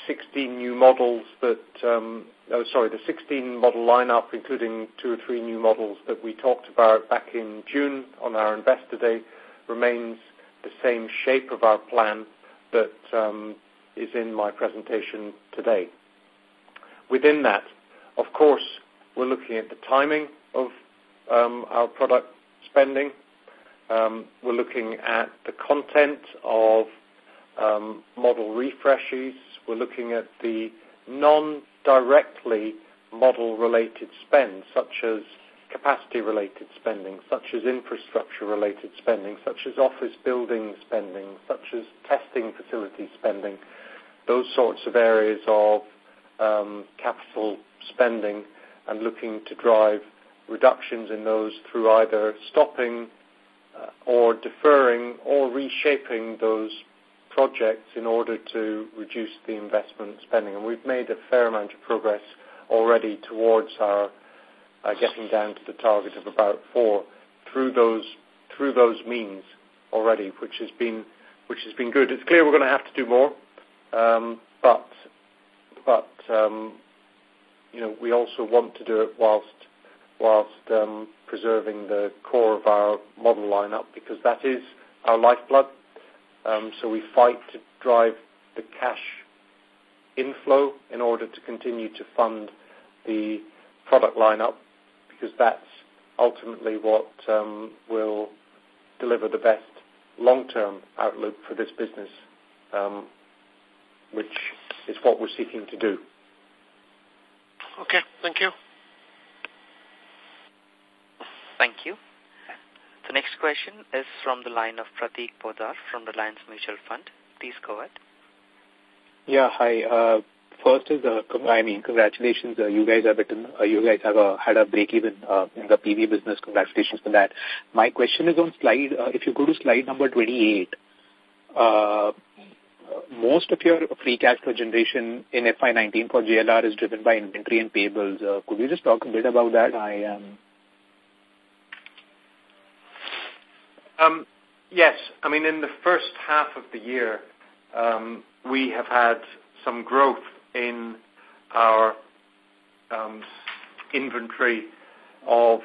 16 new models that, um, oh, sorry, the 16 model lineup, including two or three new models that we talked about back in June on our Investor Day, remains the same shape of our plan that um, is in my presentation today. Within that, of course, we're looking at the timing of um, our product spending. Um, we're looking at the content of um, model refreshes. We're looking at the non-directly model-related spend, such as capacity-related spending, such as infrastructure-related spending, such as office building spending, such as testing facility spending, those sorts of areas of um, capital spending and looking to drive reductions in those through either stopping uh, or deferring or reshaping those projects in order to reduce the investment spending. And we've made a fair amount of progress already towards our uh, getting down to the target of about four through those through those means already, which has been which has been good. It's clear we're going to have to do more, um, but but um, you know, we also want to do it whilst whilst um, preserving the core of our model lineup because that is our lifeblood. Um, so we fight to drive the cash inflow in order to continue to fund the product lineup because that's ultimately what um, will deliver the best long-term outlook for this business, um, which is what we're seeking to do. Okay, thank you. Thank you. The next question is from the line of Prateek Poddar from Reliance Mutual Fund. Please go ahead. Yeah, hi. Uh, first is, uh, I mean, congratulations. Uh, you guys have been, uh, you guys have uh, had a break even uh, in the PV business. Congratulations for that. My question is on slide. Uh, if you go to slide number 28, uh, most of your free cash flow generation in FY19 for JLR is driven by inventory and payables. Uh, could you just talk a bit about that? I am. Yes. I mean, in the first half of the year, um, we have had some growth in our um, inventory of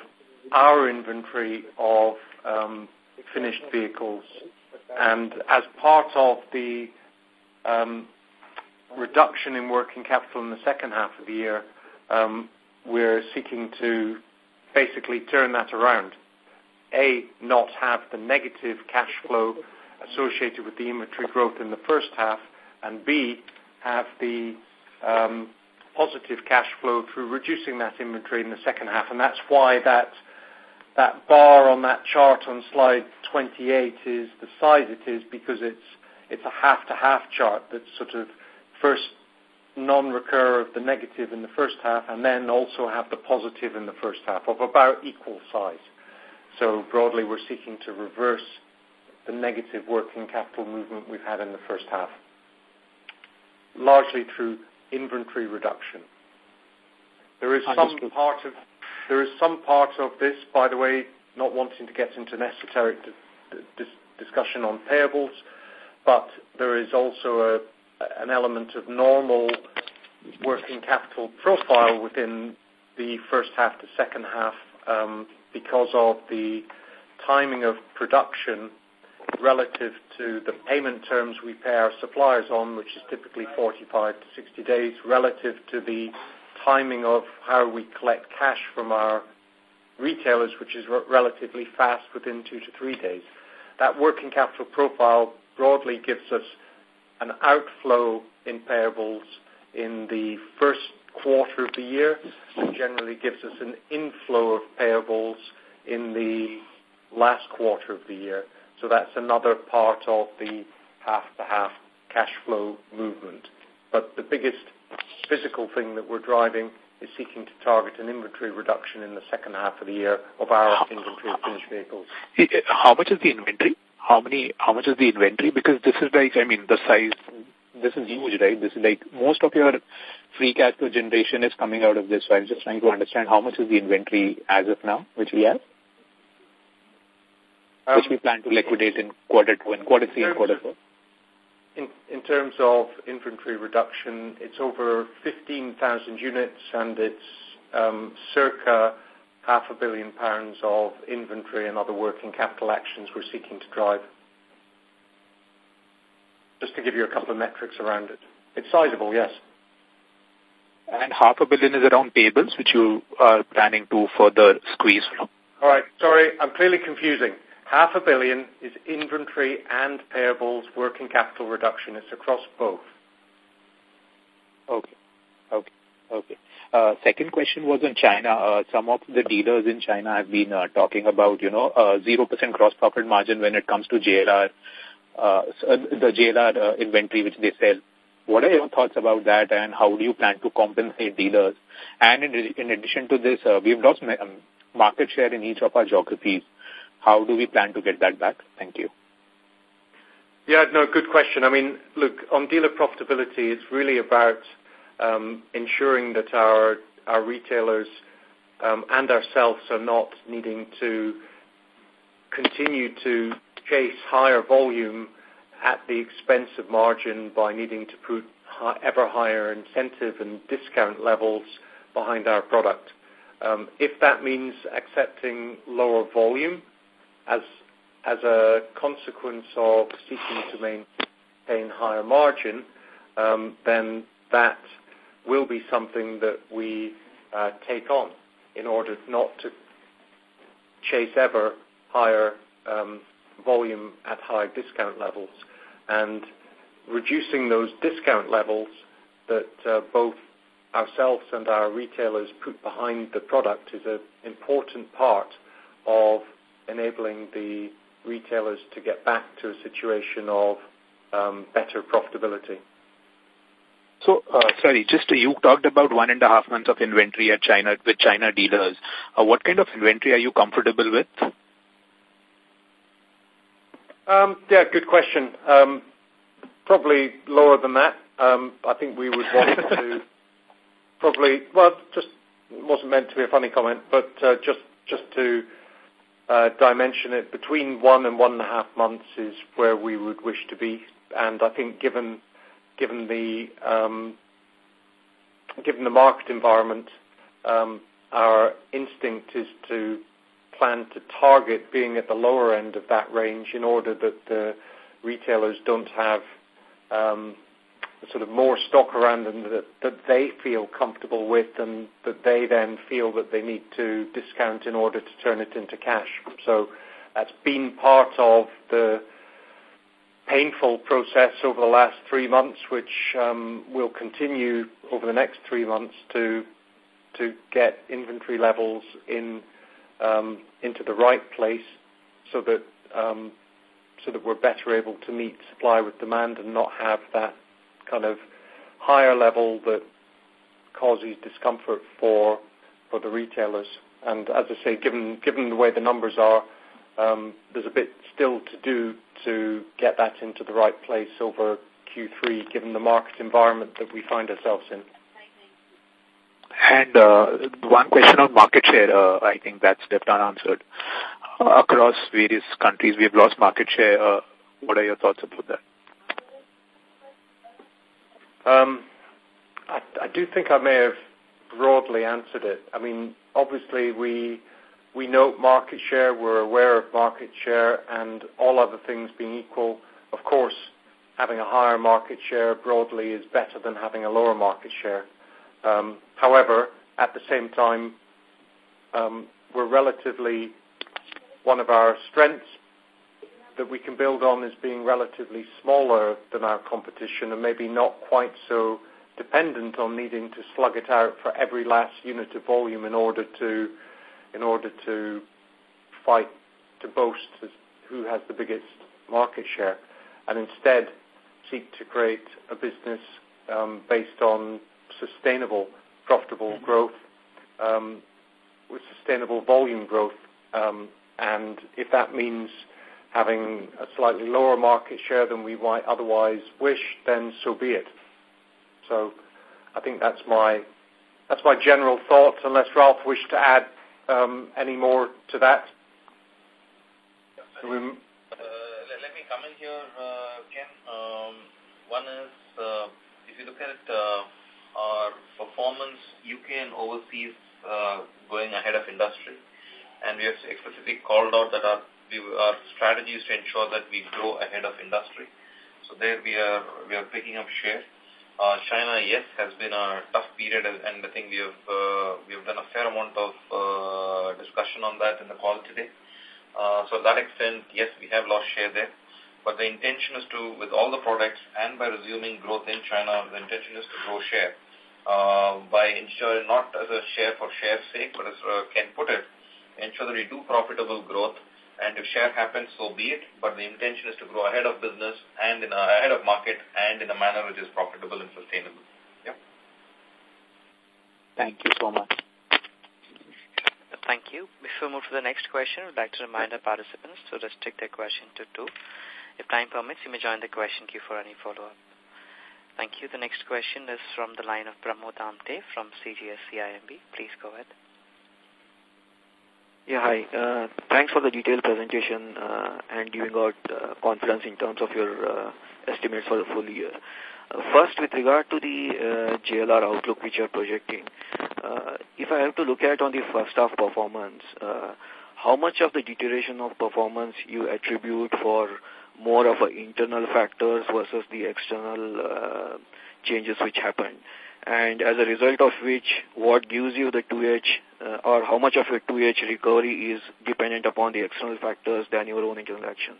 our inventory of um, finished vehicles. And as part of the um, reduction in working capital in the second half of the year, um, we're seeking to basically turn that around. A, not have the negative cash flow associated with the inventory growth in the first half, and B, have the um, positive cash flow through reducing that inventory in the second half. And that's why that that bar on that chart on slide 28 is the size it is because it's it's a half-to-half chart that's sort of first non-recur of the negative in the first half and then also have the positive in the first half of about equal size. So broadly, we're seeking to reverse the negative working capital movement we've had in the first half, largely through inventory reduction. There is some part of there is some part of this, by the way, not wanting to get into an esoteric discussion on payables, but there is also a, an element of normal working capital profile within the first half to second half Um, because of the timing of production relative to the payment terms we pay our suppliers on, which is typically 45 to 60 days, relative to the timing of how we collect cash from our retailers, which is relatively fast within two to three days. That working capital profile broadly gives us an outflow in payables in the first quarter of the year and generally gives us an inflow of payables in the last quarter of the year. So that's another part of the half-to-half cash flow movement. But the biggest physical thing that we're driving is seeking to target an inventory reduction in the second half of the year of our inventory of finished vehicles. How much is the inventory? How many? How much is the inventory? Because this is like, I mean, the size. This is huge, right? This is like most of your free cash flow generation is coming out of this. So I'm just trying to understand how much is the inventory as of now, which we have, um, which we plan to liquidate in quarter two and quarter three and quarter four. In, in terms of inventory reduction, it's over 15,000 units and it's um, circa half a billion pounds of inventory and other working capital actions we're seeking to drive. Just to give you a couple of metrics around it. It's sizable, yes. And half a billion is around payables, which you are planning to further squeeze from? All right. Sorry, I'm clearly confusing. Half a billion is inventory and payables working capital reduction. It's across both. Okay. Okay. Okay. Uh, second question was on China. Uh, some of the dealers in China have been uh, talking about, you know, uh, 0% gross profit margin when it comes to JLR, uh, the JLR uh, inventory which they sell. What are your thoughts about that and how do you plan to compensate dealers? And in, in addition to this, uh, we've lost um, market share in each of our geographies. How do we plan to get that back? Thank you. Yeah, no, good question. I mean, look, on dealer profitability, it's really about um, ensuring that our our retailers um, and ourselves are not needing to continue to chase higher volume at the expense of margin by needing to put ever higher incentive and discount levels behind our product. Um, if that means accepting lower volume, as as a consequence of seeking to maintain higher margin, um, then that will be something that we uh, take on in order not to chase ever higher um, volume at high discount levels. And reducing those discount levels that uh, both ourselves and our retailers put behind the product is an important part of enabling the retailers to get back to a situation of um, better profitability. So, uh, sorry, just uh, you talked about one and a half months of inventory at China with China dealers. Uh, what kind of inventory are you comfortable with? Um, yeah, good question. Um, probably lower than that. Um, I think we would want to (laughs) probably, well, just wasn't meant to be a funny comment, but uh, just just to uh, dimension it between one and one and a half months is where we would wish to be. And I think given given the um, given the market environment, um, our instinct is to plan to target being at the lower end of that range in order that the retailers don't have um, sort of more stock around them that, that they feel comfortable with and that they then feel that they need to discount in order to turn it into cash. So that's been part of the painful process over the last three months, which um, will continue over the next three months to to get inventory levels in um, into the right place, so that um, so that we're better able to meet supply with demand and not have that kind of higher level that causes discomfort for for the retailers. And as I say, given given the way the numbers are, um, there's a bit still to do to get that into the right place over Q3, given the market environment that we find ourselves in. And uh, one question on market share, uh, I think that's left unanswered. Uh, across various countries, we've lost market share. Uh, what are your thoughts about that? Um, I, I do think I may have broadly answered it. I mean, obviously we we note market share, we're aware of market share, and all other things being equal, of course, having a higher market share broadly is better than having a lower market share. Um, however, at the same time, um, we're relatively one of our strengths that we can build on is being relatively smaller than our competition and maybe not quite so dependent on needing to slug it out for every last unit of volume in order to in order to fight to boast as who has the biggest market share, and instead seek to create a business um, based on sustainable, profitable mm-hmm. growth um, with sustainable volume growth. Um, and if that means having a slightly lower market share than we might otherwise wish, then so be it. So I think that's my that's my general thoughts. Unless Ralf wished to add um, any more to that. Uh, let, me come in here, uh, Ken. Um, one is, uh, if you look at uh, our performance, UK and overseas uh, going ahead of industry, and we have explicitly called out that our we, our strategy is to ensure that we grow ahead of industry. So there we are, we are picking up share. Uh, China, yes, has been a tough period, and I think we have uh, we have done a fair amount of uh, discussion on that in the call today. Uh, so to that extent, yes, we have lost share there. But the intention is to, with all the products and by resuming growth in China, the intention is to grow share uh, by ensuring not as a share for share's sake, but as uh, Ken put it, ensure that we do profitable growth and if share happens, so be it. But the intention is to grow ahead of business and in a, ahead of market and in a manner which is profitable and sustainable. Yeah. Thank you so much. Thank you. Before we move to the next question, we'd like to remind our participants to restrict their question to two. If time permits, you may join the question queue for any follow-up. Thank you. The next question is from the line of Pramod Amte from CGS-CIMB. Please go ahead. Yeah, hi. Uh, thanks for the detailed presentation uh, and giving out uh, confidence in terms of your uh, estimates for the full year. Uh, first, with regard to the uh, JLR outlook which you are projecting, uh, if I have to look at on the first half performance, uh, how much of the deterioration of performance you attribute for more of a internal factors versus the external uh, changes which happened? and as a result of which, what gives you the 2H uh, or how much of your 2H recovery is dependent upon the external factors than your own internal actions?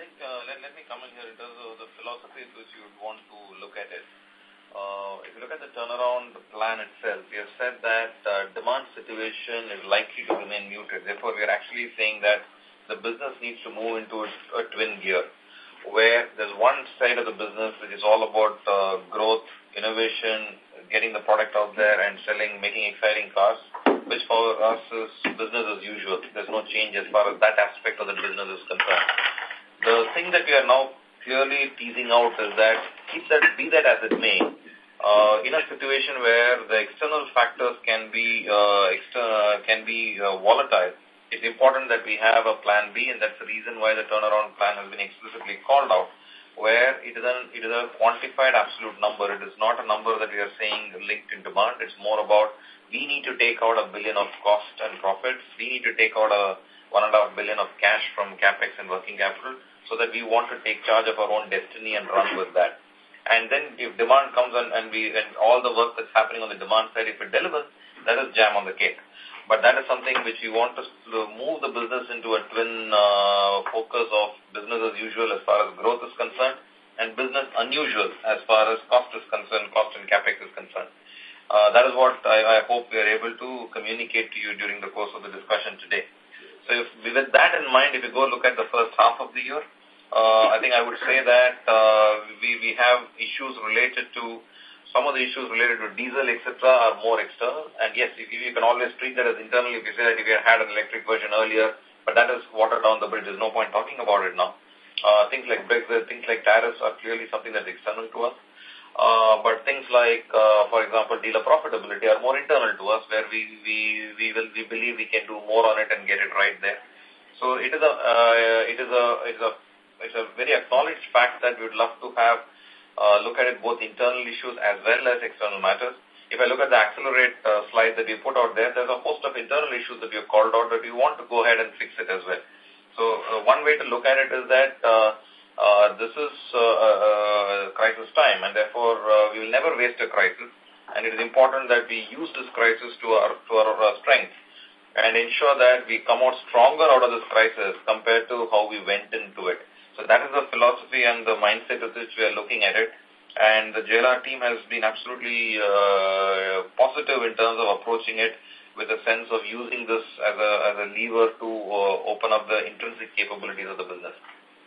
I think, uh, let, let me come in here in terms of the philosophies which you would want to look at it. Uh, if you look at the turnaround plan itself, we have said that uh, demand situation is likely to remain muted. Therefore, we are actually saying that the business needs to move into a, twin gear where there's one side of the business which is all about uh, growth, innovation, getting the product out there and selling, making exciting cars, which for us is business as usual. There's no change as far as that aspect of the business is concerned. The thing that we are now clearly teasing out is that, keep that, be that as it may, uh, in a situation where the external factors can be uh, can be uh, volatile, it's important that we have a plan B, and that's the reason why the turnaround plan has been explicitly called out, where it is, an, it is a quantified absolute number. It is not a number that we are saying linked in demand. It's more about we need to take out a billion of cost and profits. We need to take out a one and a half billion of cash from capex and working capital so that we want to take charge of our own destiny and run with that. And then if demand comes on and we and all the work that's happening on the demand side, if it delivers, that is jam on the cake. But that is something which we want to move the business into a twin uh, focus of business as usual as far as growth is concerned and business unusual as far as cost is concerned, cost and capex is concerned. Uh, that is what I, I hope we are able to communicate to you during the course of the discussion today. So if, with that in mind, if you go look at the first half of the year, uh, I think I would say that uh, we, we have issues related to some of the issues related to diesel, etc., are more external. And yes, you, you can always treat that as internal if you say that if you had an electric version earlier, but that is watered down the bridge. There's no point talking about it now. Uh, things like Brexit, things like tariffs are clearly something that's external to us. Uh, but things like, uh, for example, dealer profitability are more internal to us, where we we we will we believe we can do more on it and get it right there. So it is a uh, it is a it's a it's a very acknowledged fact that we would love to have uh, look at it both internal issues as well as external matters. If I look at the accelerate uh, slide that we put out there, there's a host of internal issues that we have called out that we want to go ahead and fix it as well. So uh, one way to look at it is that uh, uh, this is uh, uh, crisis time, and therefore uh, we will never waste a crisis. And it is important that we use this crisis to our to our uh, strength and ensure that we come out stronger out of this crisis compared to how we went into it. So that is the philosophy and the mindset with which we are looking at it. And the JLR team has been absolutely uh, positive in terms of approaching it with a sense of using this as a, as a lever to uh, open up the intrinsic capabilities of the business.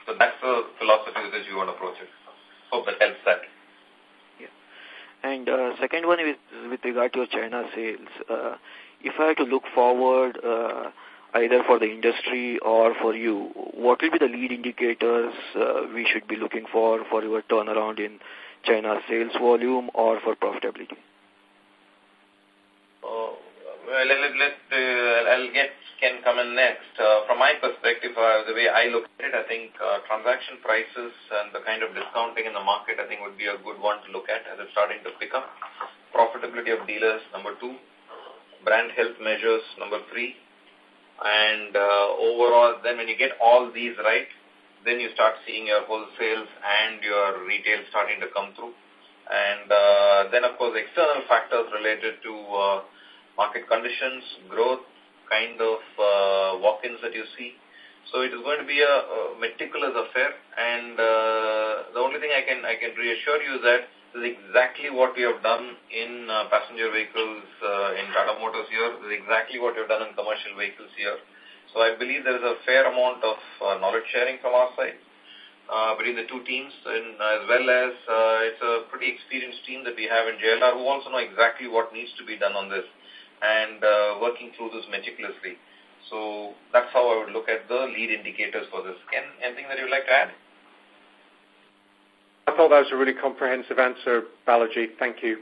So that's the philosophy with which you want to approach it. Hope that helps that. Yeah. And uh, second one is with regard to your China sales. Uh, if I had to look forward, uh, either for the industry or for you, what will be the lead indicators uh, we should be looking for for your turnaround in China sales volume or for profitability? Uh, well, let, let, uh, I'll get Ken come in next. Uh, from my perspective, uh, the way I look at it, I think uh, transaction prices and the kind of discounting in the market, I think would be a good one to look at as it's starting to pick up. Profitability of dealers, number two. Brand health measures, number three. And uh, overall, then when you get all these right, then you start seeing your wholesales and your retail starting to come through. And uh, then, of course, external factors related to uh, market conditions, growth, kind of uh, walk-ins that you see. So it is going to be a, a meticulous affair, and uh, the only thing I can I can reassure you is that this is exactly what we have done in uh, passenger vehicles uh, in Tata Motors here. This is exactly what we have done in commercial vehicles here. So I believe there is a fair amount of uh, knowledge sharing from our side uh, between the two teams, and as well as uh, it's a pretty experienced team that we have in JLR who also know exactly what needs to be done on this and uh, working through this meticulously. So that's how I would look at the lead indicators for this. Ken, anything that you'd like to add? I thought that was a really comprehensive answer, Balaji. Thank you.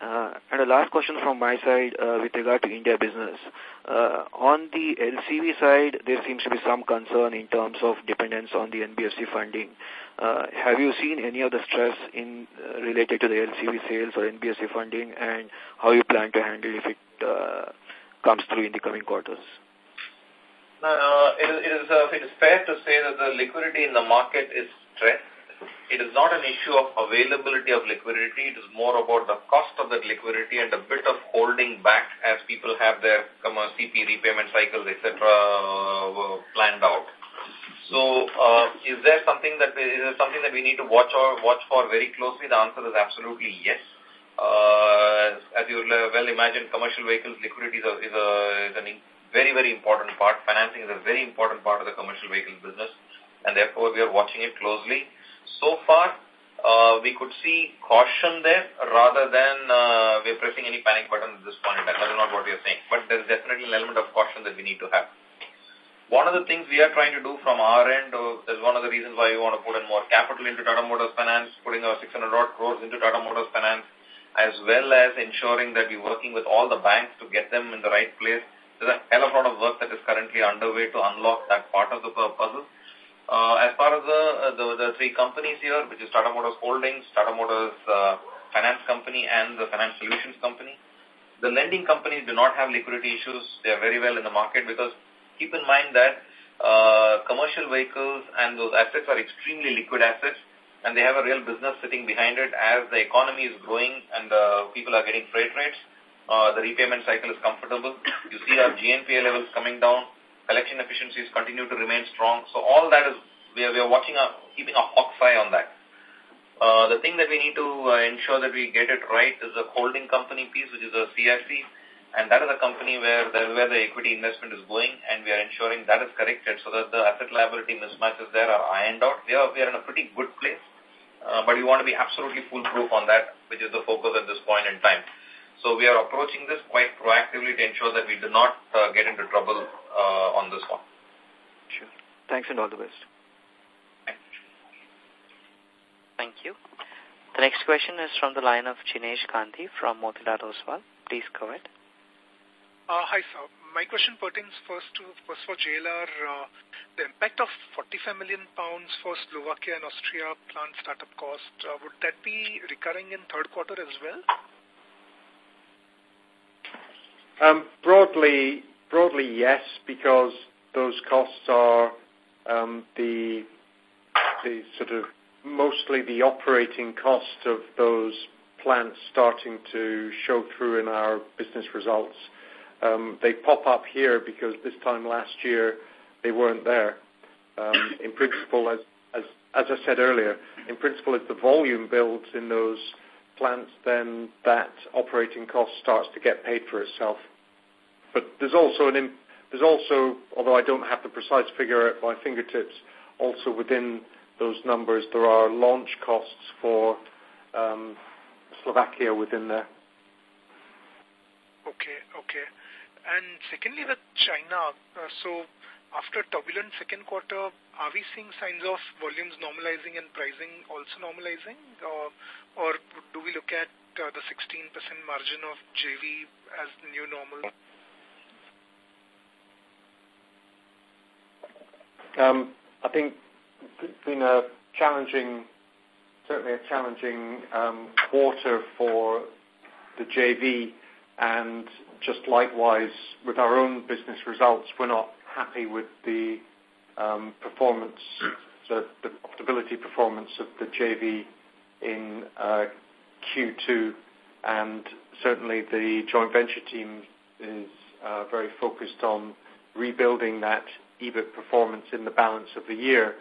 Uh, and the last question from my side uh, with regard to India business. Uh, on the LCV side, there seems to be some concern in terms of dependence on the NBFC funding. Uh, have you seen any of the stress in uh, related to the LCV sales or NBFC funding and how you plan to handle if it uh, comes through in the coming quarters? Uh, it, is, it, is, uh, it is fair to say that the liquidity in the market is stressed. It is not an issue of availability of liquidity. It is more about the cost of that liquidity and a bit of holding back as people have their CP repayment cycles, etc., planned out. So, uh, is there something that is there something that we need to watch or watch for very closely? The answer is absolutely yes. Uh, as you well imagine, commercial vehicles liquidity is a, is a is a very very important part. Financing is a very important part of the commercial vehicle business, and therefore we are watching it closely. So far, uh, we could see caution there rather than uh, we're pressing any panic button at this point. That is not what we are saying, but there's definitely an element of caution that we need to have. One of the things we are trying to do from our end uh, is one of the reasons why we want to put in more capital into Tata Motors Finance, putting our 600 odd crores into Tata Motors Finance, as well as ensuring that we're working with all the banks to get them in the right place there's a hell of a lot of work that is currently underway to unlock that part of the puzzle. Uh, as far as the, the, the three companies here, which is Tata Motors Holdings, Tata Motors uh, Finance Company, and the Finance Solutions Company, the lending companies do not have liquidity issues. They are very well in the market because keep in mind that uh, commercial vehicles and those assets are extremely liquid assets and they have a real business sitting behind it as the economy is growing and uh, people are getting freight rates. Uh, the repayment cycle is comfortable. You see our GNPA levels coming down. Collection efficiencies continue to remain strong. So all that is, we are, we are watching, a, keeping a hawk's eye on that. Uh, the thing that we need to uh, ensure that we get it right is the holding company piece, which is a CIC, and that is a company where the, where the equity investment is going, and we are ensuring that is corrected so that the asset liability mismatches there are ironed out. We are, we are in a pretty good place. Uh, but we want to be absolutely foolproof on that, which is the focus at this point in time. So we are approaching this quite proactively to ensure that we do not uh, get into trouble uh, on this one. Sure. Thanks and all the best. Thank you. The next question is from the line of Jinesh Gandhi from Motilal Oswal. Please go ahead. Uh, hi, sir. My question pertains first to first for JLR. Uh, the impact of 45 million pounds for Slovakia and Austria plant startup cost, uh, would that be recurring in third quarter as well? Um, broadly, broadly, yes, because those costs are um, the the sort of mostly the operating cost of those plants starting to show through in our business results. Um, they pop up here because this time last year they weren't there. Um, in principle, as, as, as I said earlier, in principle, as the volume builds in those plants, then that operating cost starts to get paid for itself. But there's also an, there's also, although I don't have the precise figure at my fingertips, also within those numbers there are launch costs for um, Slovakia within there. Okay, okay. And secondly, with China, uh, so after turbulent second quarter, are we seeing signs of volumes normalizing and pricing also normalizing? Or, do we look at uh, the 16% margin of JV as new normal? Um, I think it's been a challenging, certainly a challenging um, quarter for the JV and just likewise with our own business results, we're not happy with the um, performance, the, the profitability performance of the JV in uh, Q2, and certainly the joint venture team is uh, very focused on rebuilding that EBIT performance in the balance of the year.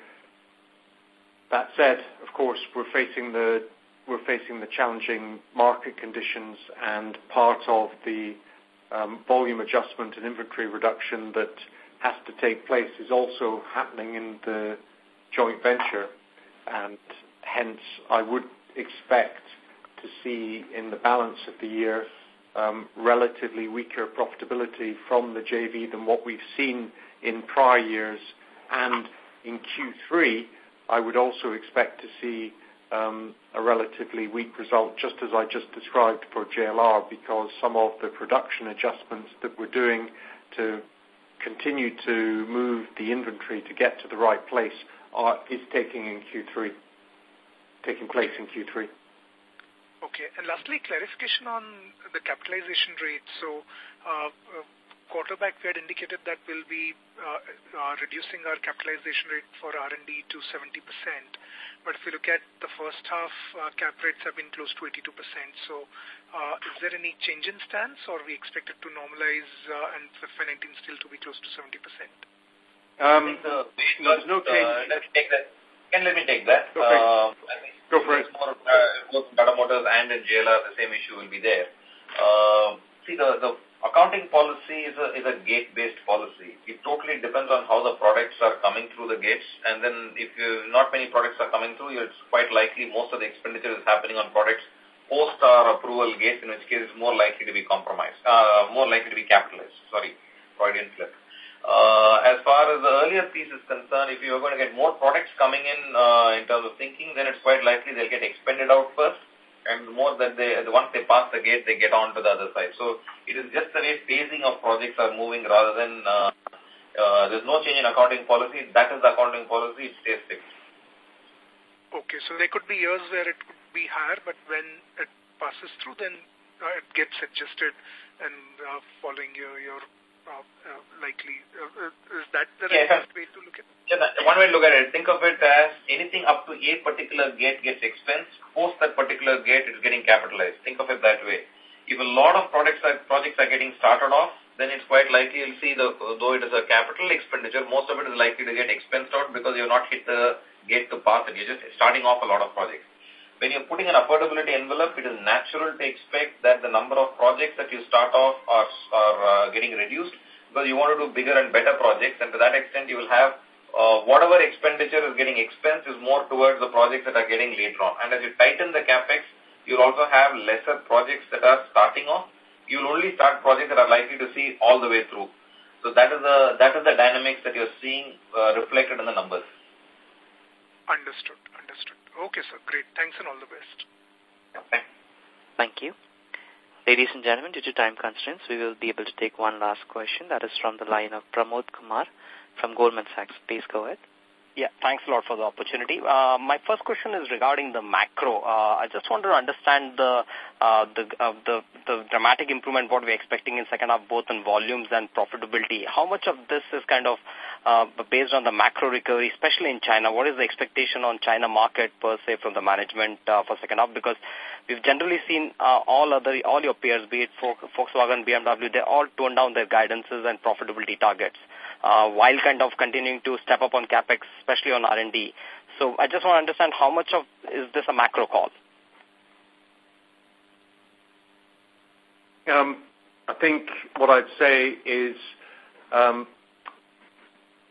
That said, of course, we're facing the we're facing the challenging market conditions, and part of the um, volume adjustment and inventory reduction that has to take place is also happening in the joint venture. And hence, I would expect to see in the balance of the year um, relatively weaker profitability from the JV than what we've seen in prior years. And in Q3, I would also expect to see um, a relatively weak result, just as I just described for JLR, because some of the production adjustments that we're doing to continue to move the inventory to get to the right place are, is taking in Q3, taking place in Q3. Okay. And lastly, clarification on the capitalization rate. So, uh, uh quarter back, we had indicated that we'll be uh, uh, reducing our capitalization rate for R&D to 70%. But if you look at the first half, uh, cap rates have been close to 82%. So uh, is there any change in stance or we expect it to normalize uh, and for 2019 still to be close to 70%? Um, the, there's no change. Uh, let me take that. Ken let me take that. Okay. Uh, Go for it. More, uh, both Tata Motors and in JLR, the same issue will be there. Uh, see, the, the accounting policy is a, is a gate-based policy. It totally depends on how the products are coming through the gates. And then if you, not many products are coming through, it's quite likely most of the expenditure is happening on products post our approval gate, in which case it's more likely to be compromised, uh, more likely to be capitalized. Sorry, Freudian flip. Uh, as far as the earlier piece is concerned, if you are going to get more products coming in uh, in terms of thinking, then it's quite likely they'll get expended out first and more that they, once they pass the gate, they get on to the other side. So it is just the way phasing of projects are moving rather than uh, uh, there's no change in accounting policy. That is the accounting policy. It stays fixed. Okay, so there could be years where it could be higher, but when it passes through, then uh, it gets adjusted and uh, following your, your uh, uh, likely. Uh, uh, is that the right yeah. way to look at it? Yeah, one way to look at it, think of it as anything up to a particular gate gets expensed, post that particular gate is getting capitalized. Think of it that way. If a lot of projects are, projects are getting started off, then it's quite likely you'll see, the, though it is a capital expenditure, most of it is likely to get expensed out because you've not hit the gate to pass it. You're just starting off a lot of projects. When you're putting an affordability envelope, it is natural to expect that the number of projects that you start off are, are uh, getting reduced because you want to do bigger and better projects and to that extent you will have uh, whatever expenditure is getting expense is more towards the projects that are getting later on. And as you tighten the capex, you'll also have lesser projects that are starting off. You'll only start projects that are likely to see all the way through. So that is the that is the dynamics that you're seeing uh, reflected in the numbers. Understood. Understood. Okay, sir. Great. Thanks and all the best. Thank you. Ladies and gentlemen, due to time constraints, we will be able to take one last question. That is from the line of Pramod Kumar from Goldman Sachs. Please go ahead. Yeah, thanks a lot for the opportunity. Uh, my first question is regarding the macro. Uh, I just want to understand the uh, the, uh, the the dramatic improvement what we're expecting in second half, both in volumes and profitability. How much of this is kind of uh, based on the macro recovery, especially in China? What is the expectation on China market per se from the management uh, for second half? Because we've generally seen uh, all other all your peers, be it Volkswagen, BMW, they all tone down their guidances and profitability targets uh, while kind of continuing to step up on capex, especially on R&D. So I just want to understand how much of is this a macro call? Um, I think what I'd say is um,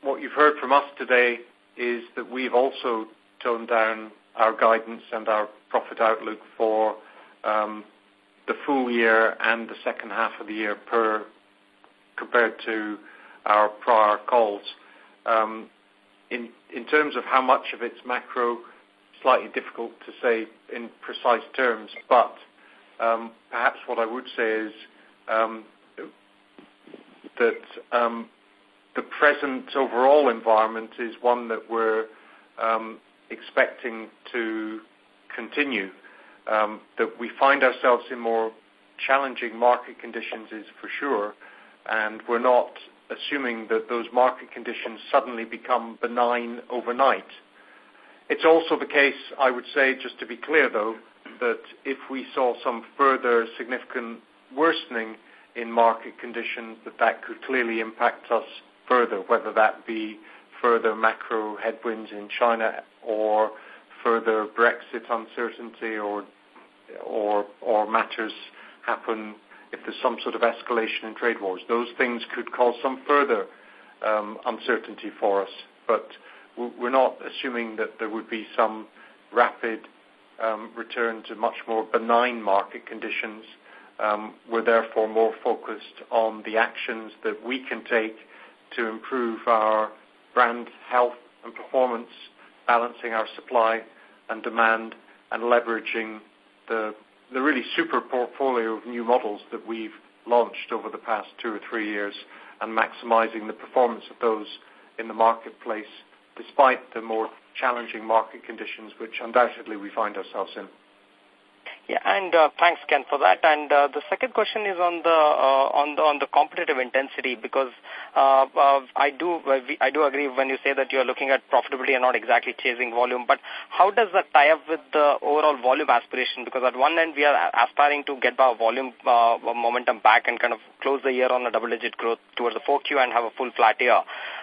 what you've heard from us today is that we've also toned down our guidance and our profit outlook for um, the full year and the second half of the year per compared to our prior calls. Um, in, terms of how much of it's macro, slightly difficult to say in precise terms, but um, perhaps what I would say is um, that the present overall environment is one that we're expecting to continue. That we find ourselves in more challenging market conditions is for sure, and we're not assuming that those market conditions suddenly become benign overnight. It's also the case, I would say, just to be clear though, that if we saw some further significant worsening in market conditions, that that could clearly impact us further, whether that be further macro headwinds in China or further Brexit uncertainty or or or matters happen if there's some sort of escalation in trade wars. Those things could cause some further um, uncertainty for us. But we're not assuming that there would be some rapid um, return to much more benign market conditions. Um, we're therefore more focused on the actions that we can take to improve our brand health and performance, balancing our supply and demand, and leveraging the the really super portfolio of new models that we've launched over the past two or three years and maximizing the performance of those in the marketplace despite the more challenging market conditions which undoubtedly we find ourselves in. Yeah, and uh, thanks, Ken, for that. And uh, the second question is on the uh, on the on the competitive intensity because uh, uh, I do uh, I do agree when you say that you are looking at profitability and not exactly chasing volume. But how does that tie up with the overall volume aspiration? Because at one end we are aspiring to get our volume uh, momentum back and kind of close the year on a double-digit growth towards the 4Q and have a full flat year.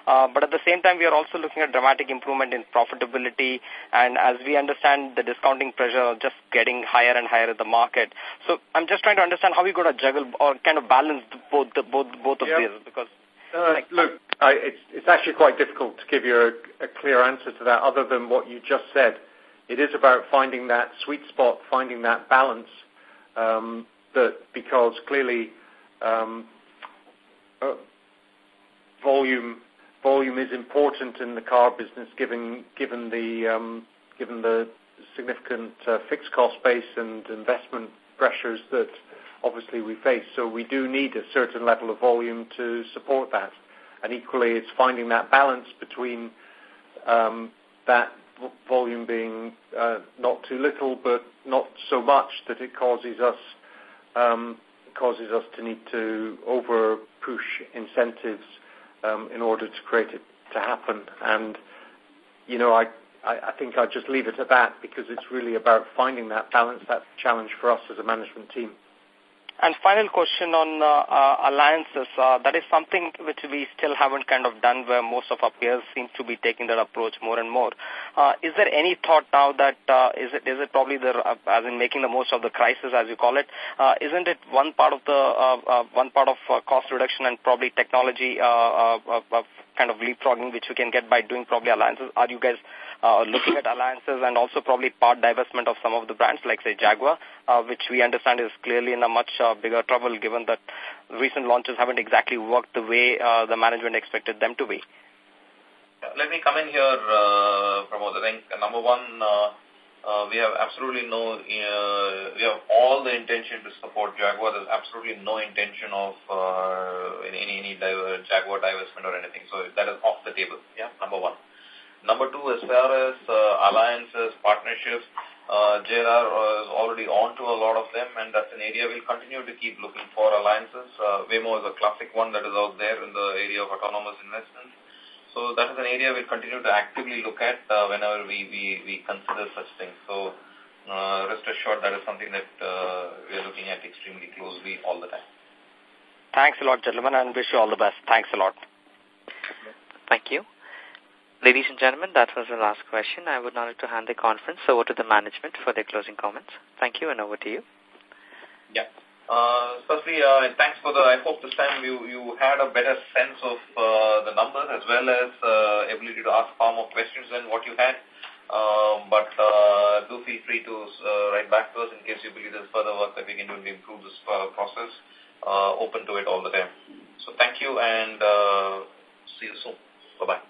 Uh, but at the same time, we are also looking at dramatic improvement in profitability. And as we understand, the discounting pressure just getting higher and higher in the market. So I'm just trying to understand how we're going to juggle or kind of balance both the, both both of yep. these because. Uh, like, look, I, it's, it's actually quite difficult to give you a, a clear answer to that other than what you just said. It is about finding that sweet spot, finding that balance, um, that because clearly um, uh, volume volume is important in the car business, given given the um, given the significant uh, fixed cost base and investment pressures that obviously we face. So we do need a certain level of volume to support that. And equally, it's finding that balance between um, that volume being uh, not too little, but not so much that it causes us um, causes us to need to over push incentives um, in order to create it to happen. You I, I think I'll just leave it at that because it's really about finding that balance, that challenge for us as a management team. And final question on uh, uh, alliances. Uh, that is something which we still haven't kind of done where most of our peers seem to be taking that approach more and more. Uh, is there any thought now that uh, is it is it probably the uh, as in making the most of the crisis as you call it? Isn't it one part of the one part of cost reduction and probably technology kind of leapfrogging which we can get by doing probably alliances? Are you guys uh, looking at alliances and also probably part divestment of some of the brands like say Jaguar, uh, which we understand is clearly in a much uh, bigger trouble given that recent launches haven't exactly worked the way uh, the management expected them to be. Let me come in here, uh, Pramod. I think uh, number one, uh, uh, we have absolutely no, uh, we have all the intention to support Jaguar. There's absolutely no intention of uh, any any diver, Jaguar divestment or anything. So that is off the table. Yeah, number one. Number two, as far as uh, alliances, partnerships, uh, JLR is already on to a lot of them, and that's an area we'll continue to keep looking for alliances. Uh, Waymo is a classic one that is out there in the area of autonomous investments. So that is an area we'll continue to actively look at uh, whenever we, we, we consider such things. So uh, rest assured that is something that uh, we are looking at extremely closely all the time. Thanks a lot, gentlemen, and wish you all the best. Thanks a lot. Thank you. Ladies and gentlemen, that was the last question. I would now like to hand the conference over to the management for their closing comments. Thank you, and over to you. Yeah. Uh, firstly, uh, thanks for the, I hope this time you, you had a better sense of uh, the numbers as well as uh, ability to ask far more questions than what you had. Um, but uh, do feel free to uh, write back to us in case you believe there's further work that we can do to improve this uh, process. Uh, open to it all the time. So thank you and uh, see you soon. Bye-bye.